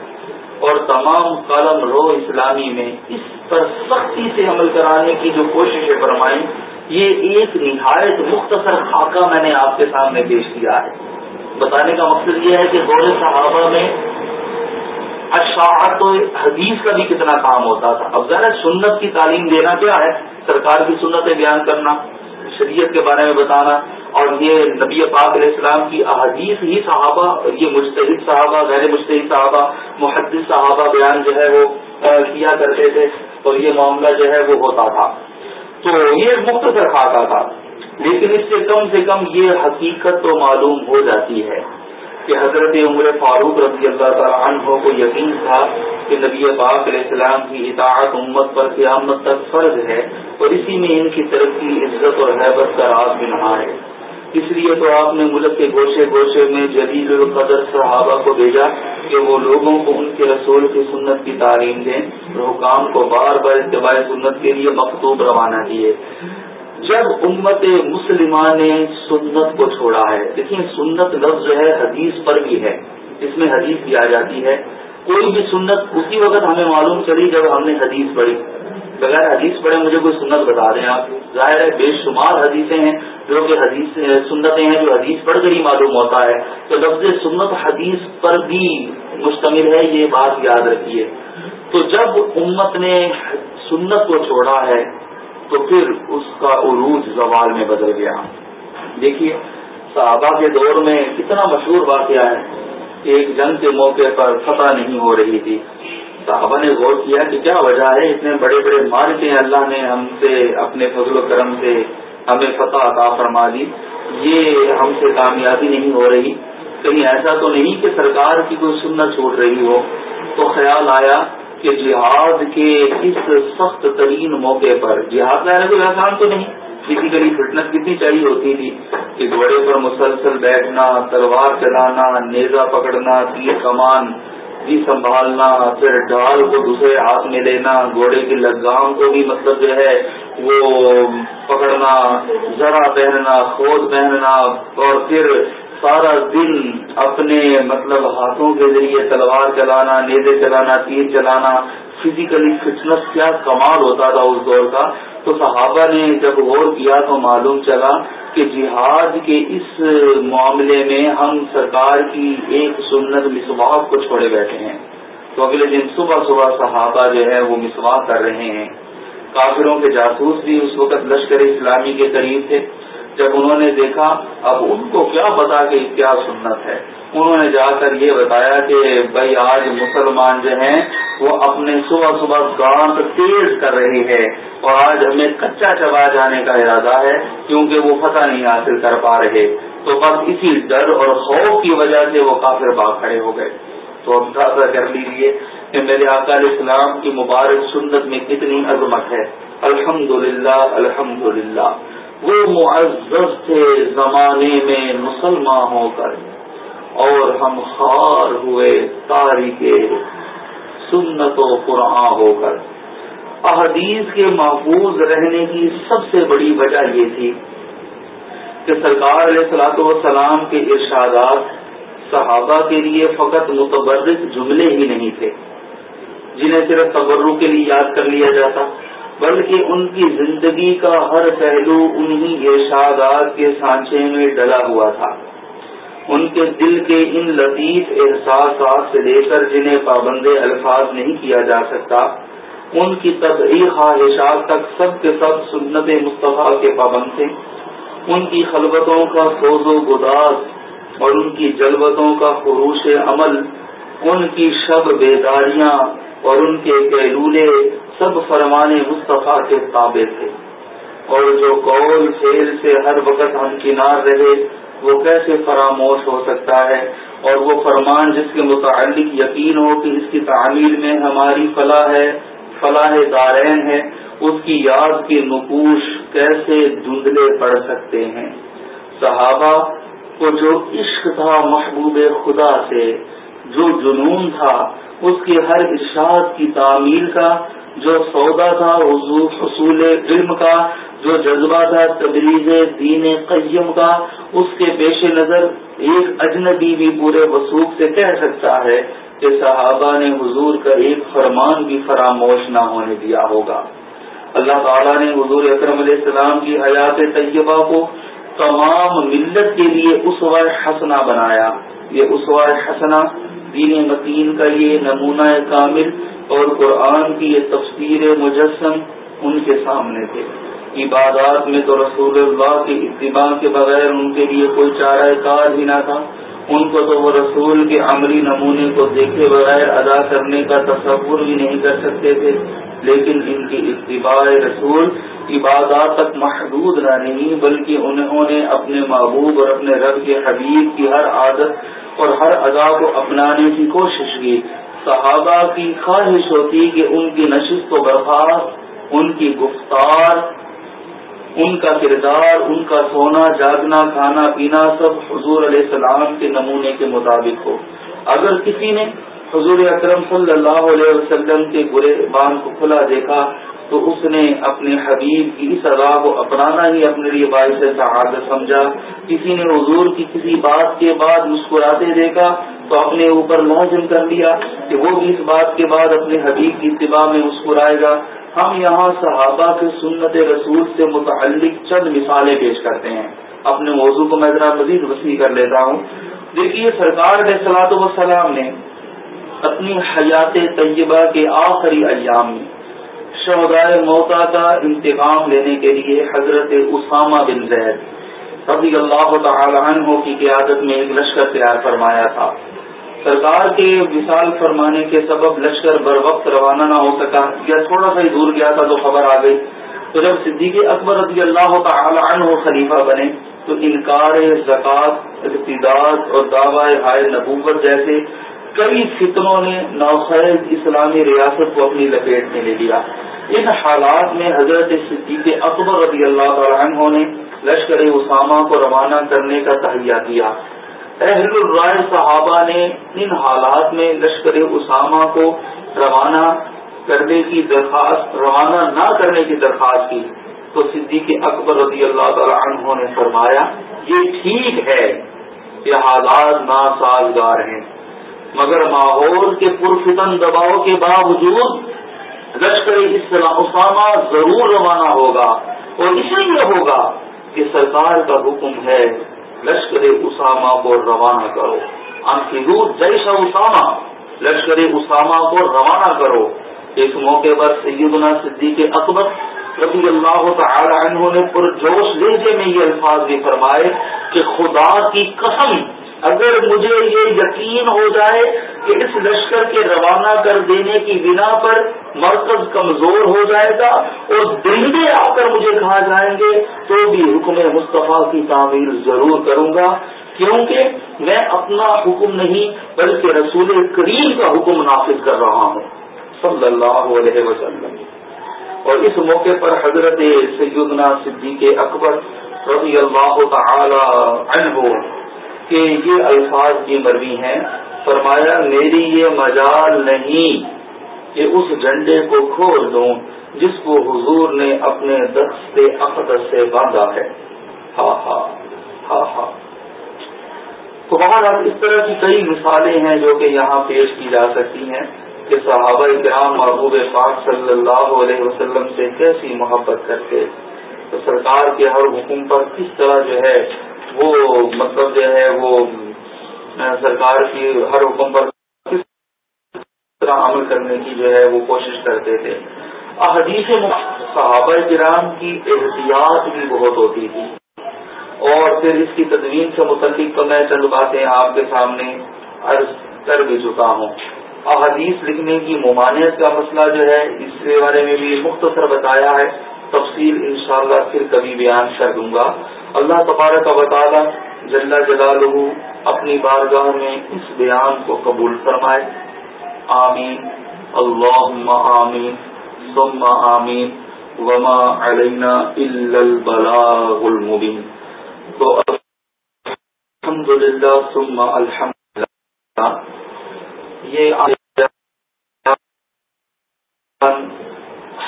اور تمام قلم رو اسلامی میں اس پر سختی سے عمل کرانے کی جو کوششیں فرمائیں، یہ ایک نہایت مختصر خاکہ میں نے آپ کے سامنے پیش کیا ہے۔ بتانے کا مقصد یہ ہے کہ دور صحابہ میں اشاعت و حدیث کا بھی کتنا کام ہوتا تھا۔ اب ذرا سنت کی تعلیم دینا کیا ہے؟ سرکار کی سنتیں بیان کرنا، شریعت کے بارے میں بتانا۔ اور یہ نبی پاک علیہ السلام کی احادیث ہی صحابہ، یہ مشتحد صحابہ، غیر مشتحد صحابہ، محدث صحابہ بیان جو ہے وہ کیا کرتے تھے؟ اور یہ معاملہ جو ہے وہ ہوتا تھا۔ تو یہ مختصر خاکہ تھا۔ لیکن اس سے کم سے کم یہ حقیقت تو معلوم ہو جاتی ہے۔ کہ حضرت عمر فاروق رضی اللہ تعالیٰ عنہ کو یقین تھا کہ نبی پاک علیہ السلام کی اطاعت امت پر قیامت تک فرض ہے اور اسی میں ان کی ترقی، عزت اور حیبت کا راز بھی نہا ہے۔ اس لیے تو آپ نے ملک کے گوشے گوشے میں جدید القدر صحابہ کو بھیجا کہ وہ لوگوں کو ان کے رسول کی سنت کی تعلیم دیں اور حکام کو بار بار اتباع سنت کے لیے مکتوب روانہ کیے۔ جب امت مسلمہ نے سنت کو چھوڑا ہے، دیکھیں سنت لفظ جو ہے حدیث پر بھی ہے، اس میں حدیث بھی آ جاتی ہے۔ کوئی بھی سنت، اسی وقت ہمیں معلوم چلی جب ہم نے حدیث پڑھی۔ بغیر حدیث پڑھے مجھے کوئی سنت بتا دیں آپ۔ ظاہر ہے بے شمار حدیثیں ہیں، جو کہ حدیث، سنتیں ہیں جو حدیث پڑھ کر ہی معلوم ہوتا ہے۔ تو لفظ سنت حدیث پر بھی مشتمل ہے، یہ بات یاد رکھیے۔ تو جب امت نے سنت کو چھوڑا ہے تو پھر اس کا عروج زوال میں بدل گیا۔ دیکھیے، صحابہ کے دور میں کتنا مشہور واقعہ ہے۔ ایک جنگ کے موقع پر فتح نہیں ہو رہی تھی۔ صحابہ نے غور کیا کہ کیا وجہ ہے؟ اتنے بڑے بڑے مارکیں اللہ نے ہم سے، اپنے فضل و کرم سے ہمیں فتح عطا فرما دی۔ یہ ہم سے کامیابی نہیں ہو رہی۔ کہیں ایسا تو نہیں کہ سرکار کی کوئی سننا چھوڑ رہی ہو۔ تو خیال آیا کہ جہاد کے اس سخت ترین موقع پر، جہاد لانا کوئی آسان تو نہیں فزیکلی فٹنس کتنی چاہیے ہوتی تھی کہ گھوڑے پر مسلسل بیٹھنا، تلوار چلانا نیزا پکڑنا، تیر کمان بھی سنبھالنا، پھر ڈال کو دوسرے ہاتھ میں لینا، گھوڑے کی لگام کو بھی مطلب جو ہے وہ پکڑنا ذرا پہننا کھود پہننا، اور پھر سارا دن اپنے مطلب ہاتھوں کے ذریعے تلوار چلانا، نیزے چلانا، تیر چلانا فزیکلی فٹنس کیا کمال ہوتا تھا اس دور کا۔ تو صحابہ نے جب غور کیا تو معلوم چلا کہ جہاد کے اس معاملے میں ہم سرکار کی ایک سنت مسواق کو چھوڑے بیٹھے ہیں۔ تو اگلے دن صبح صبح صحابہ جو ہے وہ مسواق کر رہے ہیں۔ کافروں کے جاسوس بھی اس وقت لشکر اسلامی کے قریب تھے۔ جب انہوں نے دیکھا، اب ان کو کیا پتا کہ کیا سنت ہے؟ انہوں نے جا کر یہ بتایا کہ بھائی آج مسلمان جو ہیں، وہ اپنے صبح صبح گانٹ تیز کر رہی ہے اور آج ہمیں کچا چبا جانے کا ارادہ ہے، کیونکہ وہ فتح نہیں حاصل کر پا رہے۔ تو بس اسی ڈر اور خوف کی وجہ سے وہ کافر باغ کھڑے ہو گئے۔ تو اندازہ کر لیجیے کہ میرے علیہ اسلام کی مبارک سنت میں کتنی عظمت ہے۔ الحمدللہ الحمدللہ۔ وہ معزز تھے زمانے میں مسلمان ہو کر اور ہم خار ہوئے تاریخ سنت و قرآن ہو کر۔ احادیث کے محفوظ رہنے کی سب سے بڑی وجہ یہ تھی کہ سرکار علیہ سلاط وسلام کے ارشادات صحابہ کے لیے فقط متبرک جملے ہی نہیں تھے، جنہیں صرف تبرو کے لیے یاد کر لیا جاتا۔ بلکہ ان کی زندگی کا ہر پہلو انہی ارشادات کے سانچے میں ڈلا ہوا تھا۔ ان کے دل کے ان لطیف احساسات سے لے کر جنہیں پابند الفاظ نہیں کیا جا سکتا، ان کی تبعی خواہشات تک سب کے سب سنت مصطفیٰ کے پابند تھے۔ ان کی خلبتوں کا سوز و گداز اور ان کی جلبتوں کا خروش عمل، ان کی شب بیداریاں اور ان کے کیلولے سب فرمان مصطفیٰ کے تابع تھے۔ اور جو قول فیل سے ہر وقت ہم کنار رہے، وہ کیسے فراموش ہو سکتا ہے؟ اور وہ فرمان جس کے متعلق یقین ہو کہ اس کی تعمیر میں ہماری فلاح ہے، فلاح دارین ہے، اس کی یاد کے نقوش کیسے دھندلے پڑ سکتے ہیں؟ صحابہ کو جو عشق تھا محبوب خدا سے، جو جنون تھا اس کے ہر ارشاد کی تعمیر کا، جو سودا تھا حصول علم کا، جو جذبہ تھا تبریز دین قیم کا، اس کے پیش نظر ایک اجنبی بھی پورے وسوخ سے کہہ سکتا ہے کہ صحابہ نے حضور کا ایک فرمان بھی فراموش نہ ہونے دیا ہوگا۔ اللہ تعالیٰ نے حضور اکرم علیہ السلام کی حیات طیبہ کو تمام ملت کے لیے اسوا حسنا بنایا۔ یہ اسوا حسنا دین متین کا یہ نمونہ کامل اور قرآن کی یہ تفسیر مجسم ان کے سامنے تھے۔ عبادات میں تو رسول اللہ کے اتباع کے بغیر ان کے لیے کوئی چارہ کار ہی نہ تھا۔ ان کو تو وہ رسول کے عملی نمونے کو دیکھے بغیر ادا کرنے کا تصور بھی نہیں کر سکتے تھے۔ لیکن ان کی اتباع رسول عبادات تک محدود نہ نہیں بلکہ انہوں نے اپنے محبوب اور اپنے رب کے حبیب کی ہر عادت اور ہر ادا کو اپنانے کی کوشش کی۔ صحابہ کی خواہش ہوتی کہ ان کی نشست و برخاست، ان کی گفتار، ان کا کردار، ان کا سونا، جاگنا، کھانا پینا سب حضور علیہ السلام کے نمونے کے مطابق ہو۔ اگر کسی نے حضور اکرم صلی اللہ علیہ وسلم کے برے بان کو کھلا دیکھا تو اس نے اپنے حبیب کی اس ادا کو اپنانا ہی اپنے لیے باعث شہادت سمجھا۔ کسی نے حضور کی کسی بات کے بعد مسکراتے دیکھا تو اپنے اوپر لازم کر لیا کہ وہ بھی اس بات کے بعد اپنے حبیب کی اتباع میں مسکرائے گا۔ ہم یہاں صحابہ کے سنت رسول سے متعلق چند مثالیں پیش کرتے ہیں۔ اپنے موضوع کو میں ذرا مزید وسیع کر لیتا ہوں۔ دیکھیے، سرکار علیہ سلاط وسلام نے اپنی حیات طیبہ کے آخری ایام میں شہدائے موتا کا انتقام لینے کے لیے حضرت اسامہ بن زید رضی اللہ تعالی عنہ کی قیادت میں ایک لشکر تیار فرمایا تھا۔ سرکار کے وصال فرمانے کے سبب لشکر بر وقت روانہ نہ ہو سکا یا تھوڑا سا ہی دور گیا تھا تو خبر آ گئی۔ تو جب صدیق اکبر رضی اللہ تعالی عنہ خلیفہ بنے تو انکار زکوٰۃ اقتداد اور دعوی ہائے نبوت جیسے کئی فتنوں نے نوخیز اسلامی ریاست کو اپنی لپیٹ میں لے لیا۔ ان حالات میں حضرت صدیق اکبر رضی اللہ تعالی عنہ نے لشکر اسامہ کو روانہ کرنے کا تہیا کیا۔ اہل الرائے صحابہ نے ان حالات میں لشکر اسامہ کو روانہ کرنے کی درخواست روانہ نہ کرنے کی درخواست کی۔ تو صدیق اکبر رضی اللہ تعالی عنہ نے فرمایا، یہ ٹھیک ہے یہ حالات ناسازگار ہیں۔ مگر ماحول کے پرفتن دباؤ کے باوجود لشکر اسامہ ضرور روانہ ہوگا اور اس لیے ہوگا کہ سرکار کا حکم ہے لشکر اسامہ کو روانہ کرو۔ انفرود جیش اسامہ، لشکر اسامہ کو روانہ کرو۔ اس موقع پر سیدنا صدیق اکبر رضی اللہ تعالی عنہ نے پرجوش لہجے میں یہ الفاظ بھی فرمائے کہ خدا کی قسم اگر مجھے یہ یقین ہو جائے کہ اس لشکر کے روانہ کر دینے کی بنا پر مرکز کمزور ہو جائے گا اور دلی آ کر مجھے کہا جائیں گے، تو بھی حکم مصطفیٰ کی تعمیر ضرور کروں گا۔ کیونکہ میں اپنا حکم نہیں، بلکہ رسول کریم کا حکم نافذ کر رہا ہوں۔ صلی اللہ علیہ وسلم۔ اور اس موقع پر حضرت سیدنا صدیق اکبر رضی اللہ تعالی عنہ کہ یہ الفاظ کی مروی ہیں۔ فرمایا، میری یہ مجال نہیں کہ اس جھنڈے کو کھول دوں جس کو حضور نے اپنے دست اقدس سے باندھا ہے۔ ہاں ہاں ہاں ہاں تو بہت اس طرح کی کئی مثالیں ہیں جو کہ یہاں پیش کی جا سکتی ہیں کہ صحابہ کرام محبوب پاک صلی اللہ علیہ وسلم سے کیسی محبت کرتے، تو سرکار کے ہر حکم پر کس طرح جو ہے وہ مطلب جو ہے وہ سرکار کی ہر حکم پر کس طرح عمل کرنے کی جو ہے وہ کوشش کرتے تھے۔ حدیث صحابہ کرام کی احتیاط بھی بہت ہوتی تھی۔ اور پھر اس کی تدوین سے متعلق تو میں چند باتیں آپ کے سامنے عرض کر بھی چکا ہوں۔ احادیث لکھنے کی ممانعت کا مسئلہ جو ہے اس کے بارے میں بھی مختصر بتایا ہے۔ تفصیل انشاءاللہ پھر کبھی بیان کر دوں گا۔ اللہ تبارک و تعالی جل جلالہ اپنی بارگاہ میں اس بیان کو قبول فرمائے۔ آمین۔ اللہم آمین۔ ثم آمین۔ وما علینا الا البلاغ المبین۔ تو الحمدللہ، ثم الحمدللہ۔ یہ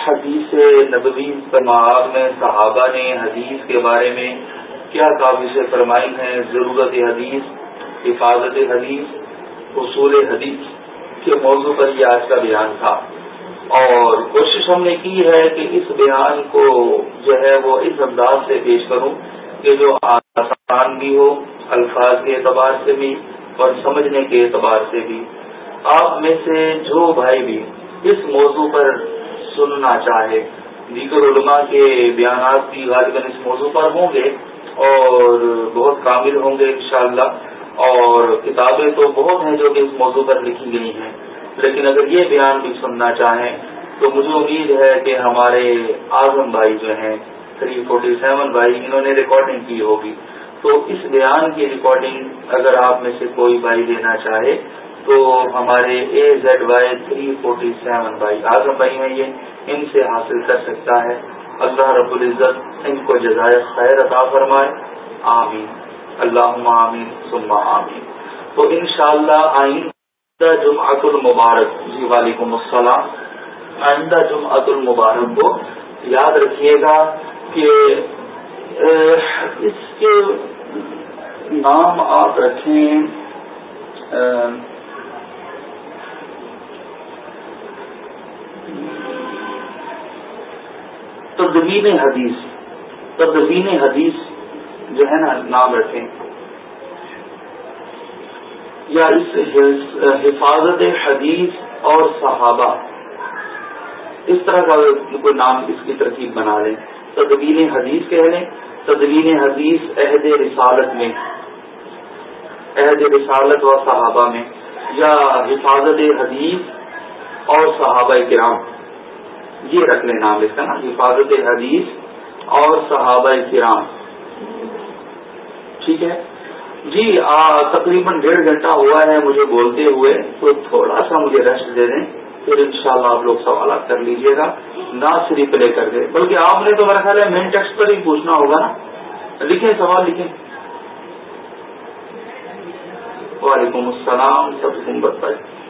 حدیث نبوی معاب میں صحابہ نے حدیث کے بارے میں کیا کافی سے فرمائی ہیں ضرورت حدیث، حفاظت حدیث، اصول حدیث کے موضوع پر یہ آج کا بیان تھا۔ اور کوشش ہم نے کی ہے کہ اس بیان کو جو ہے وہ اس انداز سے پیش کروں کہ جو آسان بھی ہو، الفاظ کے اعتبار سے بھی اور سمجھنے کے اعتبار سے بھی۔ آپ میں سے جو بھائی بھی اس موضوع پر سننا چاہے، دیگر علماء کے بیانات بھی غالباً اس موضوع پر ہوں گے۔ اور بہت کامل ہوں گے انشاءاللہ۔ اور کتابیں تو بہت ہیں جو کہ اس موضوع پر لکھی گئی ہیں۔ لیکن اگر یہ بیان بھی سننا چاہیں، تو مجھے امید ہے کہ ہمارے اعظم بھائی جو ہیں، تھری فورٹی سیون بھائی، انہوں نے ریکارڈنگ کی ہوگی۔ تو اس بیان کی ریکارڈنگ اگر آپ میں سے کوئی بھائی دینا چاہے، تو ہمارے A Z Y three forty seven by Azam بھائی ہیں یہ، ان سے حاصل کر سکتا ہے۔ اللہ رب العزت ان کو جزائے خیر عطا فرمائے۔ آمین۔ اللہ آمین سما آمین۔ تو انشاءاللہ آئندہ جمعۃ المبارک۔ جی وعلیکم السلام۔ آئندہ جمعۃ المبارک کو یاد رکھیے گا کہ اس کے نام آپ رکھیں تدوین حدیث تدوین حدیث جو ہے نا، نام رکھیں۔ یا اس حفاظت حدیث اور صحابہ۔ اس طرح کا کوئی نام اس کی ترکیب بنا لیں۔ تدوین حدیث کہہ لیں۔ تدوین حدیث عہد رسالت میں۔ عہد رسالت و صحابہ میں۔ یا حفاظت حدیث اور صحابہ کرام۔ یہ رکھ لیں نام اس کا نا، حفاظت حدیث اور صحابہ کرام۔ ٹھیک ہے؟ جی تقریباً ڈیڑھ گھنٹہ ہوا ہے مجھے بولتے ہوئے، تو تھوڑا سا مجھے ریسٹ دے دیں، پھر انشاءاللہ آپ لوگ سوالات کر لیجیے گا۔ نہ صرف لے کر کے بلکہ آپ نے تو میرا خیال ہے مین ٹیکسٹ پر ہی پوچھنا ہوگا نا۔ لکھیں سوال، لکھیں۔ وعلیکم السلام، سب بتائیں